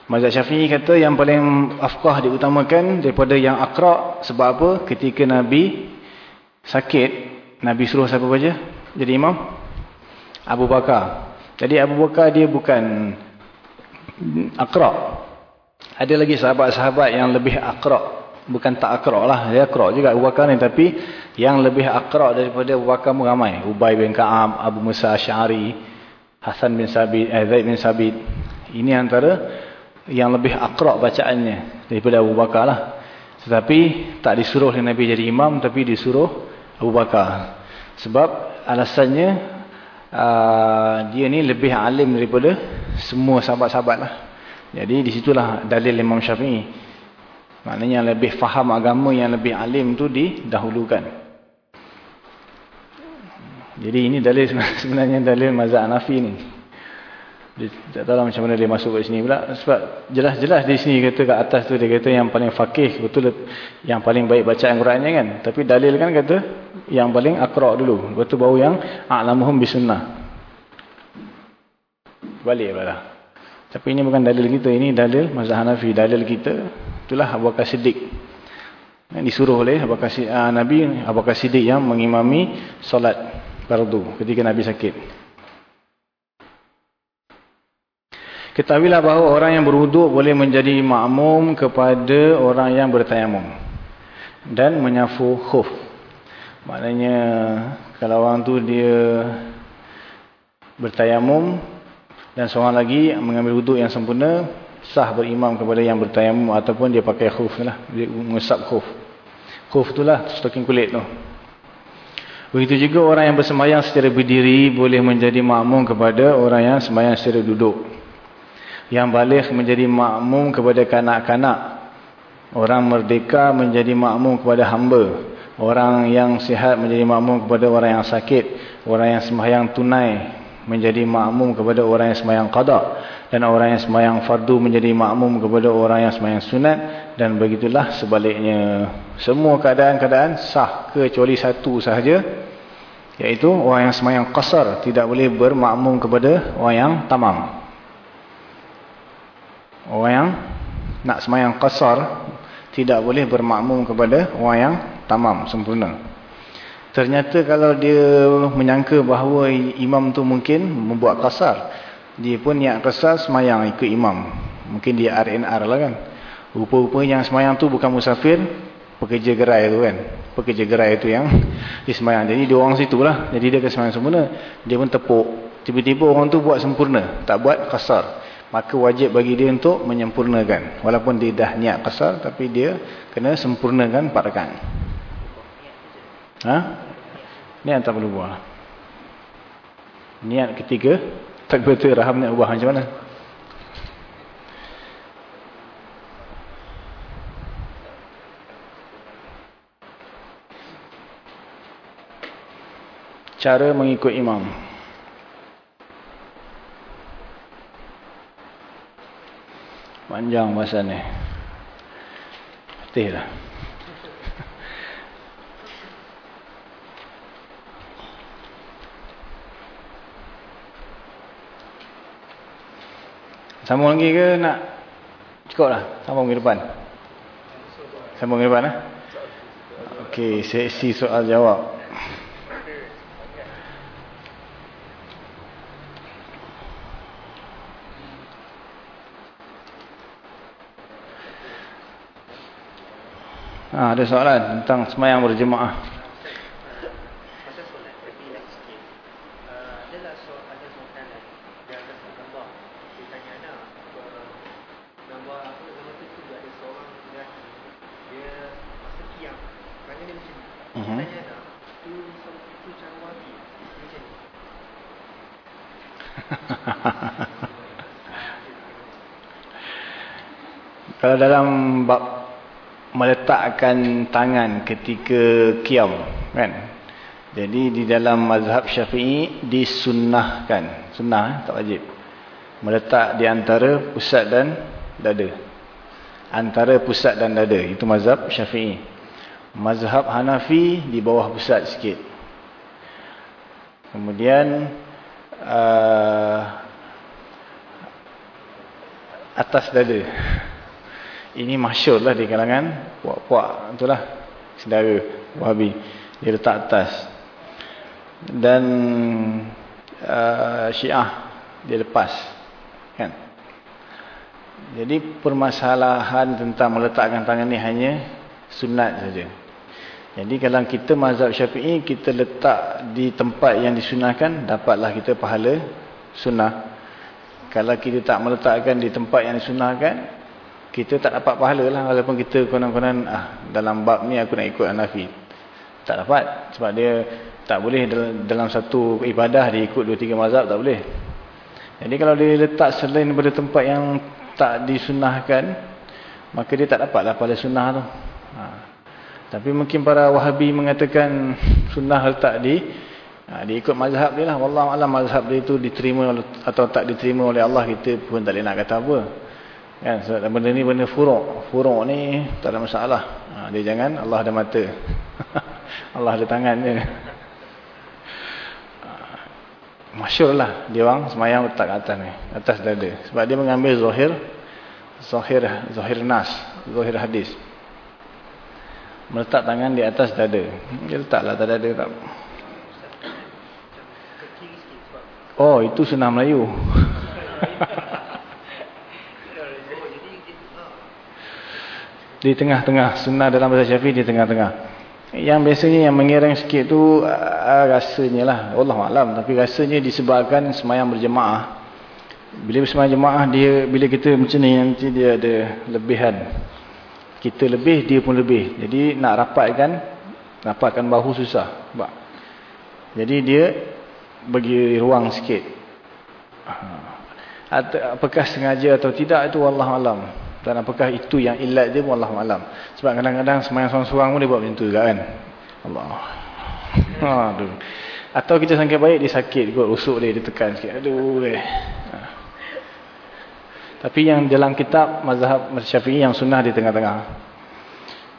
Mazhab Syafi'i kata yang paling afqah diutamakan daripada yang akrok sebab apa? Ketika Nabi sakit, Nabi suruh siapa baca? Jadi imam? Abu Bakar. Jadi Abu Bakar dia bukan akrok. Ada lagi sahabat-sahabat yang lebih akrok bukan tak akrak lah dia akrak juga Abu Bakar ni tapi yang lebih akrak daripada Abu Bakar pun ramai Ubay bin Ka'ab Abu Musa Asy'ari Hasan bin Sabit eh, Zaid bin Sabit ini antara yang lebih akrak bacaannya daripada Abu Bakar lah tetapi tak disuruh Nabi jadi imam tapi disuruh Abu Bakar sebab alasannya uh, dia ni lebih alim daripada semua sahabat-sahabat lah jadi disitulah dalil Imam Syafi'i Maknanya yang lebih faham agama, yang lebih alim tu didahulukan. Jadi ini dalil sebenarnya dalil mazhab Hanafi ni. Dia tak tahu lah macam mana dia masuk ke sini pula. Sebab jelas-jelas di sini kata kat atas tu dia kata yang paling fakih, betul yang paling baik bacaan Qurannya kan. Tapi dalil kan kata yang paling akra' dulu. Lepas tu baru yang a'lamuhum bisunnah. Balik pula lah. Tapi ini bukan dalil kita, ini dalil mazhab Hanafi. Dalil kita Itulah Abu Bakar Siddiq. Yang disuruh oleh Abu Bakar uh, Nabi Abu Bakar Siddiq yang mengimami solat fardu ketika Nabi sakit. Ketahuilah bahawa orang yang berwuduk boleh menjadi makmum kepada orang yang bertayamum. Dan menyafu khuf. Maknanya kalau orang tu dia bertayamum dan seorang lagi mengambil wuduk yang sempurna sah berimam kepada yang bertayamum ataupun dia pakai khuf lah dia mengesap khuf khuf itulah stoking kulit tu begitu juga orang yang bersembahyang secara berdiri boleh menjadi makmum kepada orang yang sembahyang secara duduk yang balik menjadi makmum kepada kanak-kanak Orang merdeka menjadi makmum kepada hamba. Orang yang sihat menjadi makmum kepada orang yang sakit. Orang yang sembahyang tunai menjadi makmum kepada orang yang sembahyang qada. Dan orang yang sembahyang fardu menjadi makmum kepada orang yang sembahyang sunat. Dan begitulah sebaliknya. Semua keadaan-keadaan sah kecuali satu sahaja. Iaitu orang yang sembahyang qasar tidak boleh bermakmum kepada orang yang tamam. Orang yang nak sembahyang qasar tidak boleh bermakmum kepada orang yang tamam, sempurna. Ternyata kalau dia menyangka bahawa imam tu mungkin membuat kasar. Dia pun niat kasar semayang ikut imam. Mungkin dia RNR lah kan. Rupa-rupa yang semayang tu bukan musafir. Pekerja gerai tu kan. Pekerja gerai tu yang dia semayang. Jadi dia orang situ lah. Jadi dia akan semayang sempurna. Dia pun tepuk. Tiba-tiba orang tu buat sempurna. Tak buat kasar. Maka wajib bagi dia untuk menyempurnakan. Walaupun dia dah niat kasar. Tapi dia kena sempurnakan empat rekan. Ha? Niat tak perlu buah. Niat ketiga, tak betul raham nak buah macam mana? Cara mengikut imam. Panjang masa ni. Betul lah. Sambung lagi ke nak cukup lah. Sambung ke depan. Sambung ke depan lah. Okey, sesi soal jawab. Ha, ada soalan tentang semayang berjemaah. Kalau dalam bab meletakkan tangan ketika kiam kan. Jadi di dalam mazhab Syafi'i disunnahkan. Sunnah eh? tak wajib. Meletak di antara pusat dan dada. Antara pusat dan dada itu mazhab Syafi'i. Mazhab Hanafi di bawah pusat sikit. Kemudian uh, atas dada. Ini masyur lah di kalangan puak-puak itulah saudara Wahabi. Dia letak atas. Dan uh, Syiah dia lepas. Kan? Jadi permasalahan tentang meletakkan tangan ni hanya sunat saja. Jadi kalau kita mazhab syafi'i, kita letak di tempat yang disunahkan, dapatlah kita pahala sunnah. Kalau kita tak meletakkan di tempat yang disunahkan, kita tak dapat pahala lah. Walaupun kita konon-konon, ah, dalam bab ni aku nak ikut Hanafi. Tak dapat. Sebab dia tak boleh dalam satu ibadah dia ikut dua tiga mazhab, tak boleh. Jadi kalau dia letak selain daripada tempat yang tak disunahkan, maka dia tak dapatlah pahala sunnah tu. Ha. Tapi mungkin para wahabi mengatakan sunnah letak di ha, dia ikut mazhab dia lah. Wallahualam mazhab dia itu diterima atau tak diterima oleh Allah kita pun tak boleh nak kata apa. Kan? So, benda ni benda furuk. Furuk ni tak ada masalah. Ha, dia jangan Allah ada mata. Allah ada tangan je. Ha, Masyur lah dia orang semayang letak atas ni. Atas dada. Sebab dia mengambil zahir. Zahir, zahir nas. Zahir hadis meletak tangan di atas dada. Dia letaklah atas dada tak. Oh, itu sunnah Melayu. di tengah-tengah sunnah dalam bahasa Syafi'i di tengah-tengah. Yang biasanya yang mengiring sikit tu uh, rasanya lah. Allah maklum tapi rasanya disebabkan semayang berjemaah. Bila bersemayang jemaah dia bila kita macam ni nanti dia ada lebihan. Kita lebih dia pun lebih. Jadi nak rapatkan rapatkan bahu susah. Jadi dia bagi ruang sikit. Apakah sengaja atau tidak itu Allah alam Dan apakah itu yang ilat dia pun Allah malam. Sebab kadang-kadang semayang seorang-seorang pun dia buat macam tu juga kan. Allah. Aduh. Atau kita sangka baik dia sakit kot. Rusuk dia, dia tekan sikit. Aduh. Eh. Ha. Tapi yang dalam kitab mazhab syafi'i yang sunnah di tengah-tengah.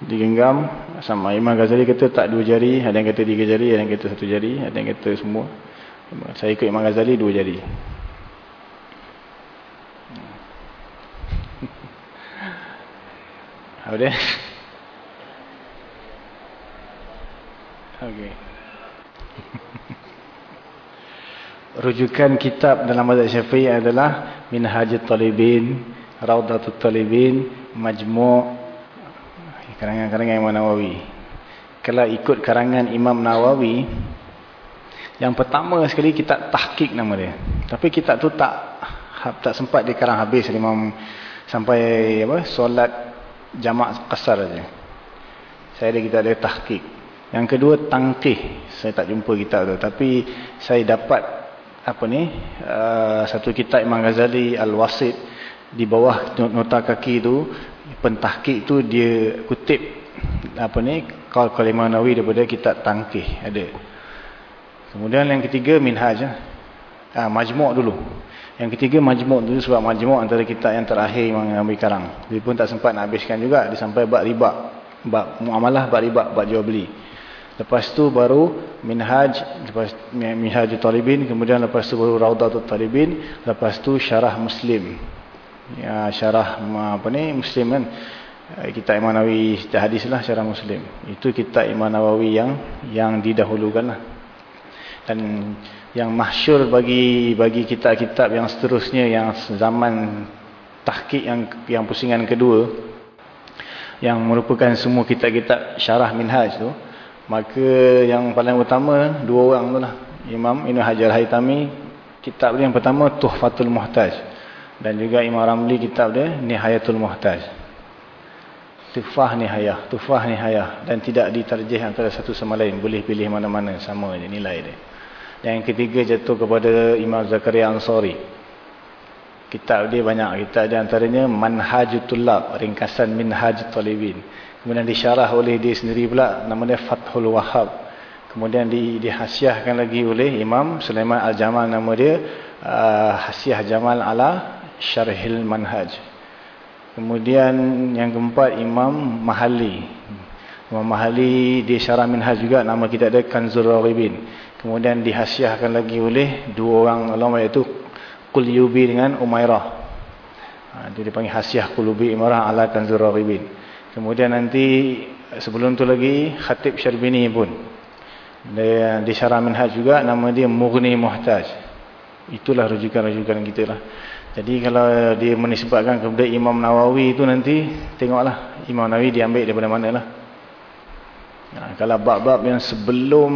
Digenggam. Sama Imam Ghazali kata tak dua jari. Ada yang kata tiga jari. Ada yang kata satu jari. Ada yang kata semua. Saya ikut Imam Ghazali dua jari. Apa dia? Okey. Rujukan kitab dalam mazhab Syafi'i adalah Minhajut Talibin, Raudatul Talibin, Majmu' karangan-karangan Imam Nawawi. Kalau ikut karangan Imam Nawawi, yang pertama sekali kita tahqiq nama dia. Tapi kita tu tak tak sempat dikarang habis Imam sampai apa solat jamak kasar saja. Saya ada kita ada tahqiq. Yang kedua tangkih. Saya tak jumpa kitab tu tapi saya dapat apa ni uh, satu kitab Imam Ghazali Al-Wasit di bawah nota kaki tu pentahqiq tu dia kutip apa ni qaul Imam Nawawi daripada kitab tangkih ada. Kemudian yang ketiga minhaj ah majmu' dulu. Yang ketiga majmuk tu sebab majmuk antara kitab yang terakhir Nawawi karang. Dia pun tak sempat nak habiskan juga. Dia sampai bab riba. Bab muamalah, bab riba, bab jual beli. Lepas tu baru minhaj, lepas minhaj talibin. Kemudian lepas tu baru raudatul talibin. Lepas tu syarah muslim. Ya, syarah apa ni muslim kan. Kitab Imam Nawawi hadis lah syarah muslim. Itu kitab Imam Nawawi yang yang didahulukan lah. Dan yang mahsyur bagi bagi kitab-kitab yang seterusnya yang zaman tahqiq yang yang pusingan kedua yang merupakan semua kitab-kitab syarah minhaj tu maka yang paling utama dua orang tu lah. Imam Ibn Hajar Haytami kitab dia yang pertama Tuhfatul Muhtaj. Dan juga Imam Ramli kitab dia Nihayatul Muhtaj. Tufah Nihayah Tufah Nihayah. Dan tidak diterjih antara satu sama lain. Boleh pilih mana-mana sama je nilai dia yang ketiga jatuh kepada Imam Zakaria Ansari. Kitab dia banyak. Kitab dia antaranya Manhajutullah. Ringkasan Minhaj Talibin. Kemudian disyarah oleh dia sendiri pula. Nama dia Fathul Wahab. Kemudian di, dihasiahkan lagi oleh Imam Sulaiman Al-Jamal. Nama dia uh, Hasiah Jamal ala Syarhil Manhaj. Kemudian yang keempat Imam Mahali. Imam Mahali di Syarah Minhaj juga. Nama kita ada Kanzul Rawibin. Kemudian dihasiahkan lagi oleh dua orang ulama iaitu Qulyubi dengan Umairah. Ha, itu dipanggil hasiah Qulyubi Umairah ala Kanzur Raribin. Kemudian nanti sebelum tu lagi Khatib Syarbini pun. Dia, di Syarah Minhaj juga nama dia Mughni Muhtaj. Itulah rujukan-rujukan kita lah. Jadi kalau dia menisbatkan kepada Imam Nawawi itu nanti tengoklah Imam Nawawi diambil daripada mana lah. Ha, kalau bab-bab yang sebelum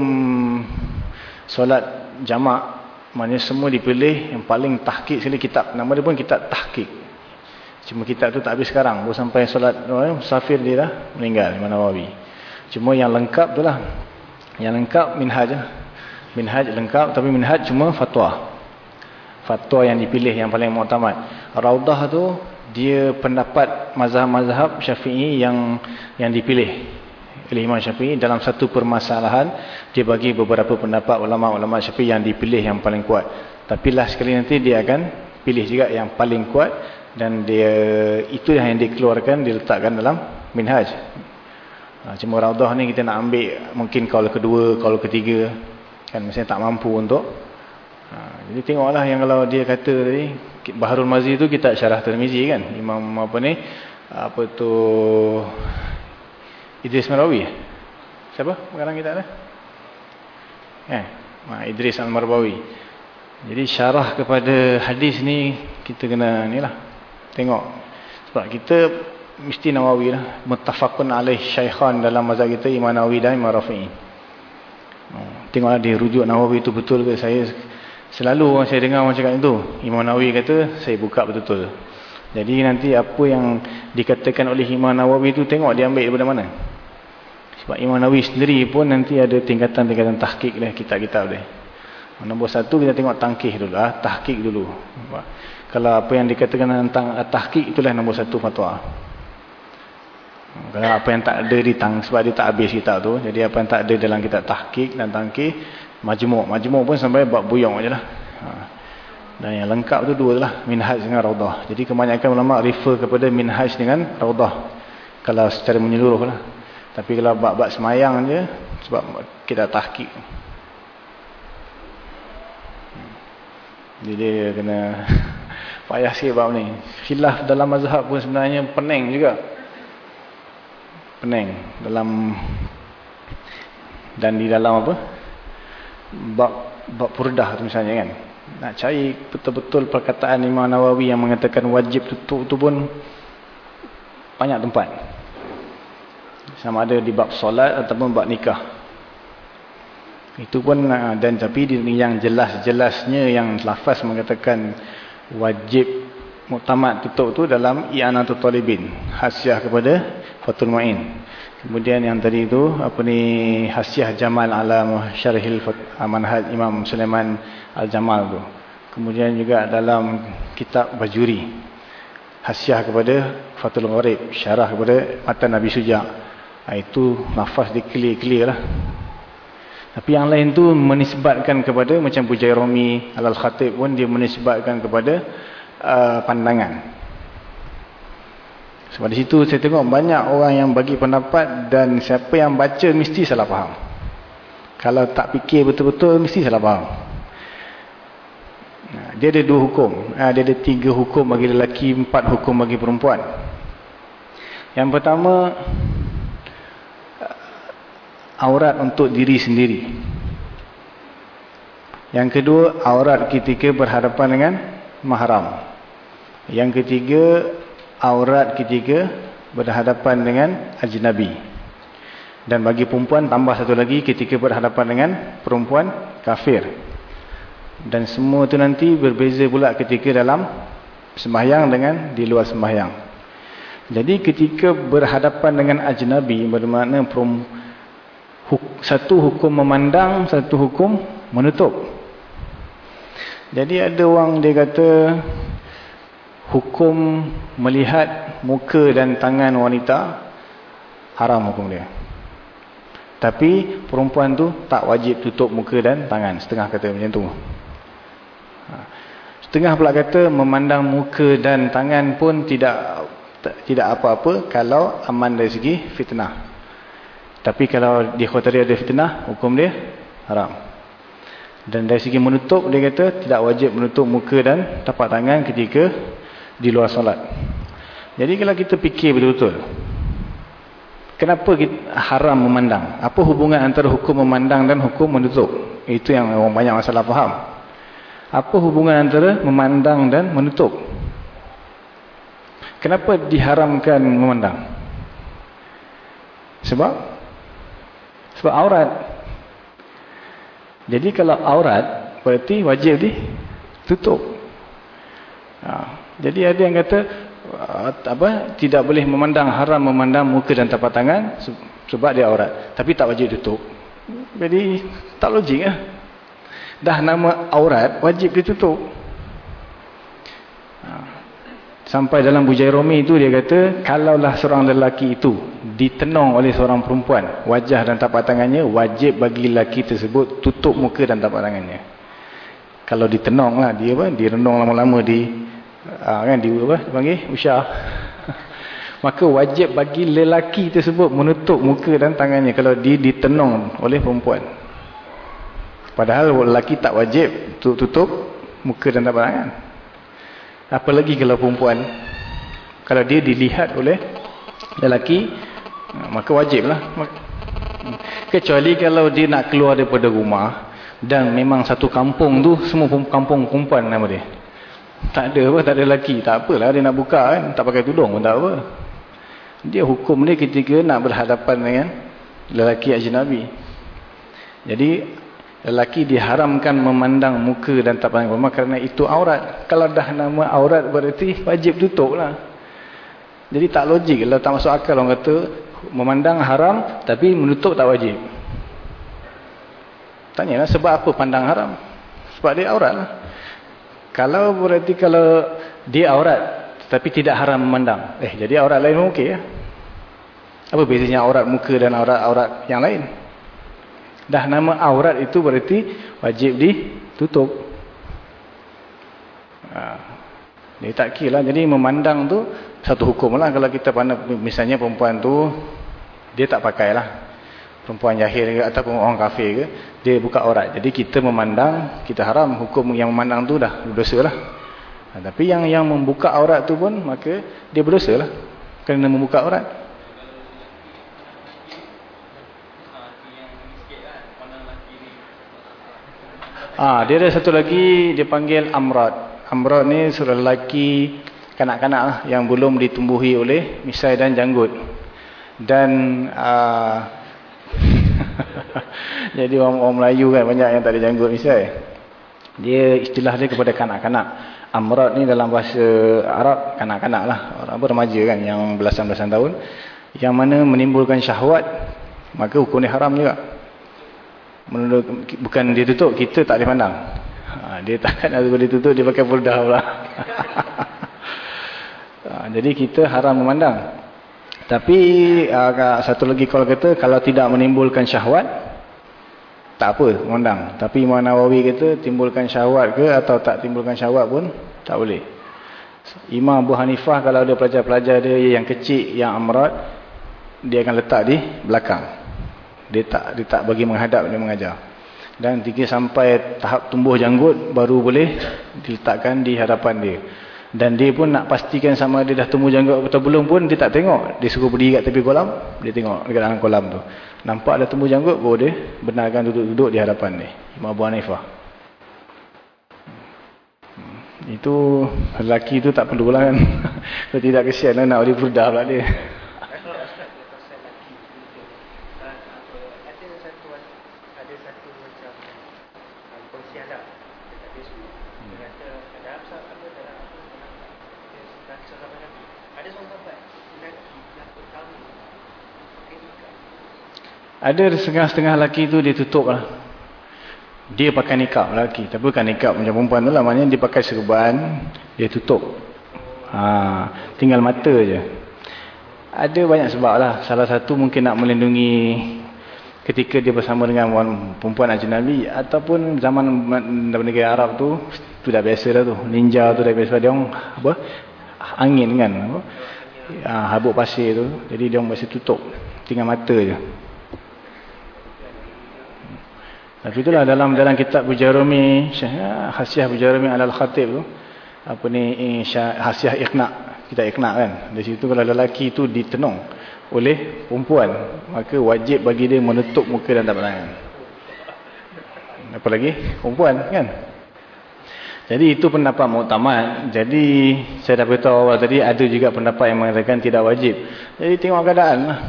solat jamak maknanya semua dipilih yang paling tahqiq sekali kitab. Nama dia pun kitab tahqiq cuma kitab tu tak habis sekarang. Baru sampai solat oh, musafir dia dah meninggal Imam Nawawi cuma yang lengkap tu lah. Yang lengkap minhaj lah. minhaj lengkap tapi minhaj cuma fatwa. Fatwa yang dipilih yang paling mu'tamad. Raudah tu dia pendapat mazhab-mazhab syafi'i yang yang dipilih oleh Imam Syafi'i dalam satu permasalahan dia bagi beberapa pendapat ulama-ulama Syafi'i yang dipilih yang paling kuat. Tapi last sekali nanti dia akan pilih juga yang paling kuat dan dia itu yang dikeluarkan diletakkan dalam minhaj. Ha, cuma raudah ni kita nak ambil mungkin kalau kedua kalau ketiga kan misalnya tak mampu untuk ha, jadi tengoklah yang kalau dia kata tadi Baharul Mazi tu kita syarah termizi kan Imam apa ni apa tu Idris Marawi siapa pengarang kita ada? Eh Ma Idris Al-Marbawi jadi syarah kepada hadis ni kita kena ni lah tengok. Sebab kita mesti Nawawi lah. Mutafakun alaih syaikhan dalam mazhab kita Imam Nawawi dan Imam Rafi'i. Oh, tengoklah dia rujuk Nawawi itu betul ke? Saya selalu saya dengar orang cakap itu Imam Nawawi kata saya buka betul-betul jadi nanti apa yang dikatakan oleh Imam Nawawi itu tengok dia ambil daripada mana sebab Imam Nawawi sendiri pun nanti ada tingkatan-tingkatan tahqiq lah kitab-kitab dia. Nombor satu kita tengok tangkih dulu lah. Tahkik dulu. Kalau apa yang dikatakan tentang tahkik itulah nombor satu fatwa. Kalau apa yang tak ada di tang sebab dia tak habis kitab tu. Jadi apa yang tak ada dalam kitab tahkik dan tangkih. Majmuk. Majmuk pun sampai bab buyong je lah. Ha. Dan yang lengkap tu dua lah. Minhaj dengan raudah. Jadi kebanyakan ulama refer kepada minhaj dengan raudah. Kalau secara menyeluruh lah. Tapi kalau bab-bab semayang je. Sebab kita tahkik. Jadi dia kena payah sikit bab ni. Khilaf dalam mazhab pun sebenarnya pening juga. Pening. Dalam dan di dalam apa? Bab, bab purdah tu misalnya kan. Nak cari betul-betul perkataan Imam Nawawi yang mengatakan wajib tutup tu pun banyak tempat. Sama ada di bab solat ataupun bab nikah. Itu pun ah, dan tapi yang jelas-jelasnya yang lafaz mengatakan wajib muktamad tutup tu dalam i'anatul talibin, hasiah kepada Fathul Muin. Kemudian yang tadi itu apa ni hasiah Jamal ala Syarhil Manhaj Imam Sulaiman Al-Jamal tu. Kemudian juga dalam kitab Bajuri hasiah kepada Fathul Gharib, syarah kepada Matan Nabi Suja. Ah, itu lafaz diklir-clear lah. Tapi yang lain tu menisbatkan kepada macam Bujai Romi Al-Khatib pun dia menisbatkan kepada uh, pandangan. Sebab di situ saya tengok banyak orang yang bagi pendapat dan siapa yang baca mesti salah faham. Kalau tak fikir betul-betul mesti salah faham. Dia ada dua hukum. Dia ada tiga hukum bagi lelaki, empat hukum bagi perempuan. Yang pertama, aurat untuk diri sendiri. Yang kedua, aurat ketika berhadapan dengan mahram. Yang ketiga, aurat ketika berhadapan dengan ajnabi. Dan bagi perempuan, tambah satu lagi ketika berhadapan dengan perempuan kafir. Dan semua itu nanti berbeza pula ketika dalam sembahyang dengan di luar sembahyang. Jadi ketika berhadapan dengan ajnabi, bermakna perempuan satu hukum memandang, satu hukum menutup. Jadi ada orang dia kata hukum melihat muka dan tangan wanita haram hukum dia. Tapi perempuan tu tak wajib tutup muka dan tangan. Setengah kata macam tu. Setengah pula kata memandang muka dan tangan pun tidak tidak apa-apa kalau aman dari segi fitnah. Tapi kalau di khotari ada fitnah, hukum dia haram. Dan dari segi menutup, dia kata tidak wajib menutup muka dan tapak tangan ketika di luar solat. Jadi kalau kita fikir betul-betul, kenapa kita haram memandang? Apa hubungan antara hukum memandang dan hukum menutup? Itu yang orang banyak masalah faham. Apa hubungan antara memandang dan menutup? Kenapa diharamkan memandang? Sebab sebab aurat. Jadi kalau aurat, berarti wajib ditutup. Ha. Jadi ada yang kata, uh, apa tidak boleh memandang haram memandang muka dan tapak tangan sebab dia aurat. Tapi tak wajib tutup. Jadi tak logik lah. Dah nama aurat, wajib ditutup. Sampai dalam Bujai Romi itu dia kata, kalaulah seorang lelaki itu ditenung oleh seorang perempuan, wajah dan tapak tangannya, wajib bagi lelaki tersebut tutup muka dan tapak tangannya. Kalau ditenung lah, dia apa? Direnung lama-lama di, uh, kan, di apa? Dipanggil? Usyah. Maka wajib bagi lelaki tersebut menutup muka dan tangannya kalau dia ditenung oleh perempuan. Padahal lelaki tak wajib tutup muka dan tapak tangan. Apalagi kalau perempuan? Kalau dia dilihat oleh Lelaki Maka wajiblah. Kecuali kalau dia nak keluar daripada rumah Dan memang satu kampung tu Semua kampung perempuan nama dia. Tak ada apa, tak ada lelaki Tak apalah. Dia nak buka kan Tak pakai tudung pun tak apa. Dia hukum dia ketika nak berhadapan dengan Lelaki ajnabi. Jadi lelaki diharamkan memandang muka dan tapak tangan kerana itu aurat. Kalau dah nama aurat berarti wajib tutup lah. Jadi tak logik kalau tak masuk akal orang kata memandang haram tapi menutup tak wajib. Tanyalah sebab apa pandang haram? Sebab dia aurat lah. Kalau berarti kalau dia aurat tetapi tidak haram memandang. Eh jadi aurat lain okey ya. Apa bezanya aurat muka dan aurat-aurat yang lain? Dah nama aurat itu berarti wajib ditutup. Ha. Dia tak kira lah. Jadi memandang tu satu hukum lah. Kalau kita pandang misalnya perempuan tu dia tak pakai lah. Perempuan jahil ke ataupun orang kafir ke. Dia buka aurat. Jadi kita memandang kita haram. Hukum yang memandang tu dah berdosa lah. Ha, tapi yang yang membuka aurat tu pun maka dia berdosa lah. Kerana membuka aurat. Ah, dia ada satu lagi dia panggil amrad. Amrad ni seorang lelaki kanak-kanak lah, yang belum ditumbuhi oleh misai dan janggut. Dan uh, jadi orang, orang Melayu kan banyak yang tak ada janggut misai. Dia istilah dia kepada kanak-kanak. Amrad ni dalam bahasa Arab kanak-kanak lah. Orang remaja kan yang belasan-belasan tahun. Yang mana menimbulkan syahwat. Maka hukum haram juga menurut bukan dia tutup kita tak boleh pandang. Ha, dia takkan ada boleh tutup dia pakai puldah pula. Ha, jadi kita haram memandang. Tapi uh, satu lagi kalau kata kalau tidak menimbulkan syahwat tak apa memandang. Tapi Imam Nawawi kata timbulkan syahwat ke atau tak timbulkan syahwat pun tak boleh. Imam Abu Hanifah kalau ada pelajar-pelajar dia yang kecil yang amrat dia akan letak di belakang dia tak dia tak bagi menghadap dia mengajar. Dan tiga sampai tahap tumbuh janggut baru boleh diletakkan di hadapan dia. Dan dia pun nak pastikan sama dia dah tumbuh janggut atau belum pun dia tak tengok. Dia suruh berdiri kat tepi kolam dia tengok dekat dalam kolam tu. Nampak dah tumbuh janggut baru dia benarkan duduk-duduk di hadapan dia. Imam Abu Hanifah. Hmm. itu lelaki tu tak perlulah kan. Kalau tidak kesian lah nak beri burdah pula dia Ada setengah-setengah lelaki tu dia tutup lah. Dia pakai nikab lelaki. Tapi bukan nikab macam perempuan tu lah. Maksudnya dia pakai serban. Dia tutup. Ha, tinggal mata je. Ada banyak sebab lah. Salah satu mungkin nak melindungi ketika dia bersama dengan perempuan ajnabi. Ataupun zaman negara Arab tu. Tu dah biasa lah tu. Ninja tu dah biasa. Dia orang apa? Angin kan. Apa? Ha, habuk pasir tu. Jadi dia orang masih tutup. Tinggal mata je. Tapi itulah dalam dalam kitab Bujarumi, Hasiah Bujarumi Al-Khatib tu, apa ni Hasiah Iqna, kita Iqna kan. Di situ kalau lelaki tu ditenung oleh perempuan, maka wajib bagi dia menutup muka dan tapak tangan. Apa lagi? Perempuan kan. Jadi itu pendapat muktamad. Jadi saya dah beritahu awal tadi ada juga pendapat yang mengatakan tidak wajib. Jadi tengok keadaan lah.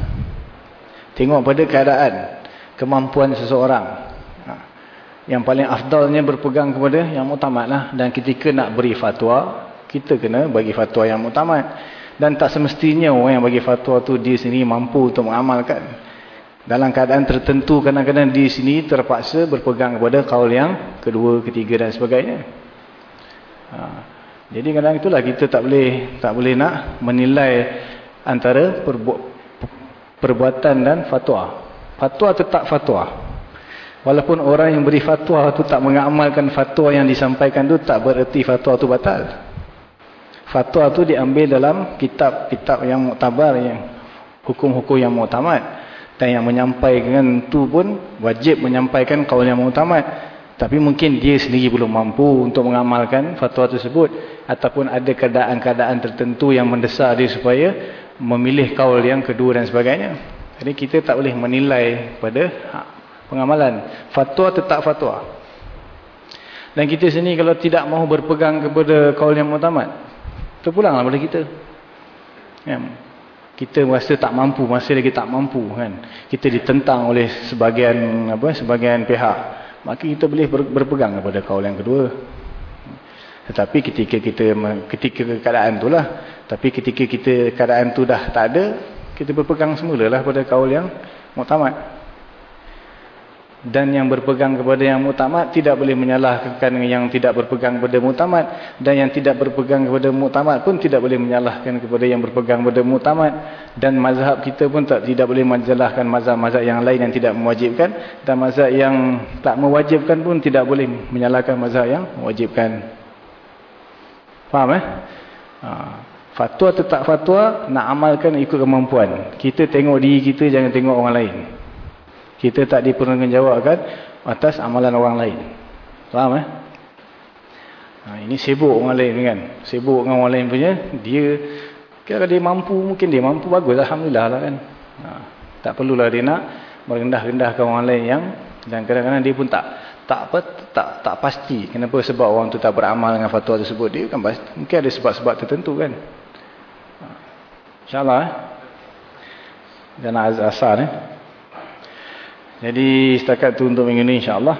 Tengok pada keadaan kemampuan seseorang yang paling afdalnya berpegang kepada yang mutamad lah. Dan ketika nak beri fatwa, kita kena bagi fatwa yang mutamad. Dan tak semestinya orang yang bagi fatwa tu di sini mampu untuk mengamalkan. Dalam keadaan tertentu kadang-kadang di sini terpaksa berpegang kepada kaul yang kedua, ketiga dan sebagainya. Ha. Jadi kadang itulah kita tak boleh tak boleh nak menilai antara perbu perbuatan dan fatwa. Fatwa tetap fatwa. Walaupun orang yang beri fatwa tu tak mengamalkan fatwa yang disampaikan tu tak bererti fatwa tu batal. Fatwa tu diambil dalam kitab-kitab yang muktabar yang hukum-hukum yang muktamad dan yang menyampaikan tu pun wajib menyampaikan kaul yang muktamad. Tapi mungkin dia sendiri belum mampu untuk mengamalkan fatwa tersebut ataupun ada keadaan-keadaan tertentu yang mendesak dia supaya memilih kaul yang kedua dan sebagainya. Jadi kita tak boleh menilai pada pengamalan. Fatwa tetap fatwa. Dan kita sini kalau tidak mahu berpegang kepada kaul yang mutamat, terpulanglah pada kita. Ya. Kita rasa tak mampu, masih lagi tak mampu kan. Kita ditentang oleh sebagian apa sebagian pihak. Maka kita boleh berpegang kepada kaul yang kedua. Tetapi ketika kita ketika keadaan itulah, tapi ketika kita keadaan tu dah tak ada, kita berpegang semulalah pada kaul yang mutamat. Dan yang berpegang kepada yang muktamad tidak boleh menyalahkan yang tidak berpegang kepada muktamad. Dan yang tidak berpegang kepada muktamad pun tidak boleh menyalahkan kepada yang berpegang kepada muktamad. Dan mazhab kita pun tak tidak boleh menyalahkan mazhab-mazhab yang lain yang tidak mewajibkan. Dan mazhab yang tak mewajibkan pun tidak boleh menyalahkan mazhab yang mewajibkan. Faham eh? Ha. fatwa tetap fatwa nak amalkan ikut kemampuan. Kita tengok diri kita jangan tengok orang lain kita tak dipertanggungjawabkan atas amalan orang lain. Faham eh? Ha, ini sibuk orang lain kan. Sibuk dengan orang lain punya. Dia, kalau dia mampu, mungkin dia mampu. Bagus. Alhamdulillah lah kan. Ha, tak perlulah dia nak merendah-rendahkan orang lain yang dan kadang-kadang dia pun tak tak apa tak tak pasti kenapa sebab orang tu tak beramal dengan fatwa tersebut dia kan pasti, mungkin ada sebab-sebab tertentu kan ha, insyaallah eh jangan asal eh jadi setakat tu untuk minggu ni insyaAllah.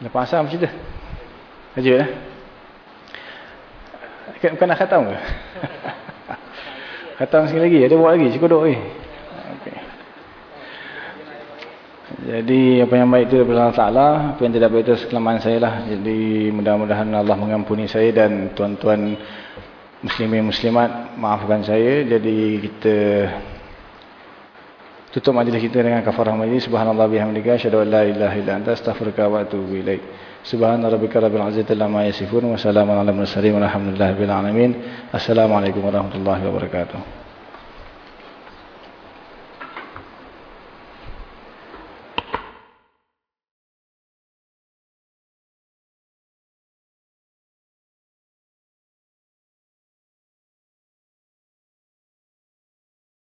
Lepas asal macam tu. Saja ya. Bukan nak khatam ke? khatam sekali lagi. Ada buat lagi. Cukup duduk lagi. Okay. Jadi apa yang baik itu daripada Allah. Apa yang tidak baik itu sekelamaan saya lah. Jadi mudah-mudahan Allah mengampuni saya dan tuan-tuan muslimin muslimat maafkan saya. Jadi kita tutup majlis kita dengan kafarah majlis subhanallah bihamdika asyhadu an la ilaha illa anta astaghfiruka wa atubu ilaik. Subhana rabbika rabbil izzati amma yasifun wa salamun alal mursalin walhamdulillahi rabbil alamin. Assalamualaikum warahmatullahi wabarakatuh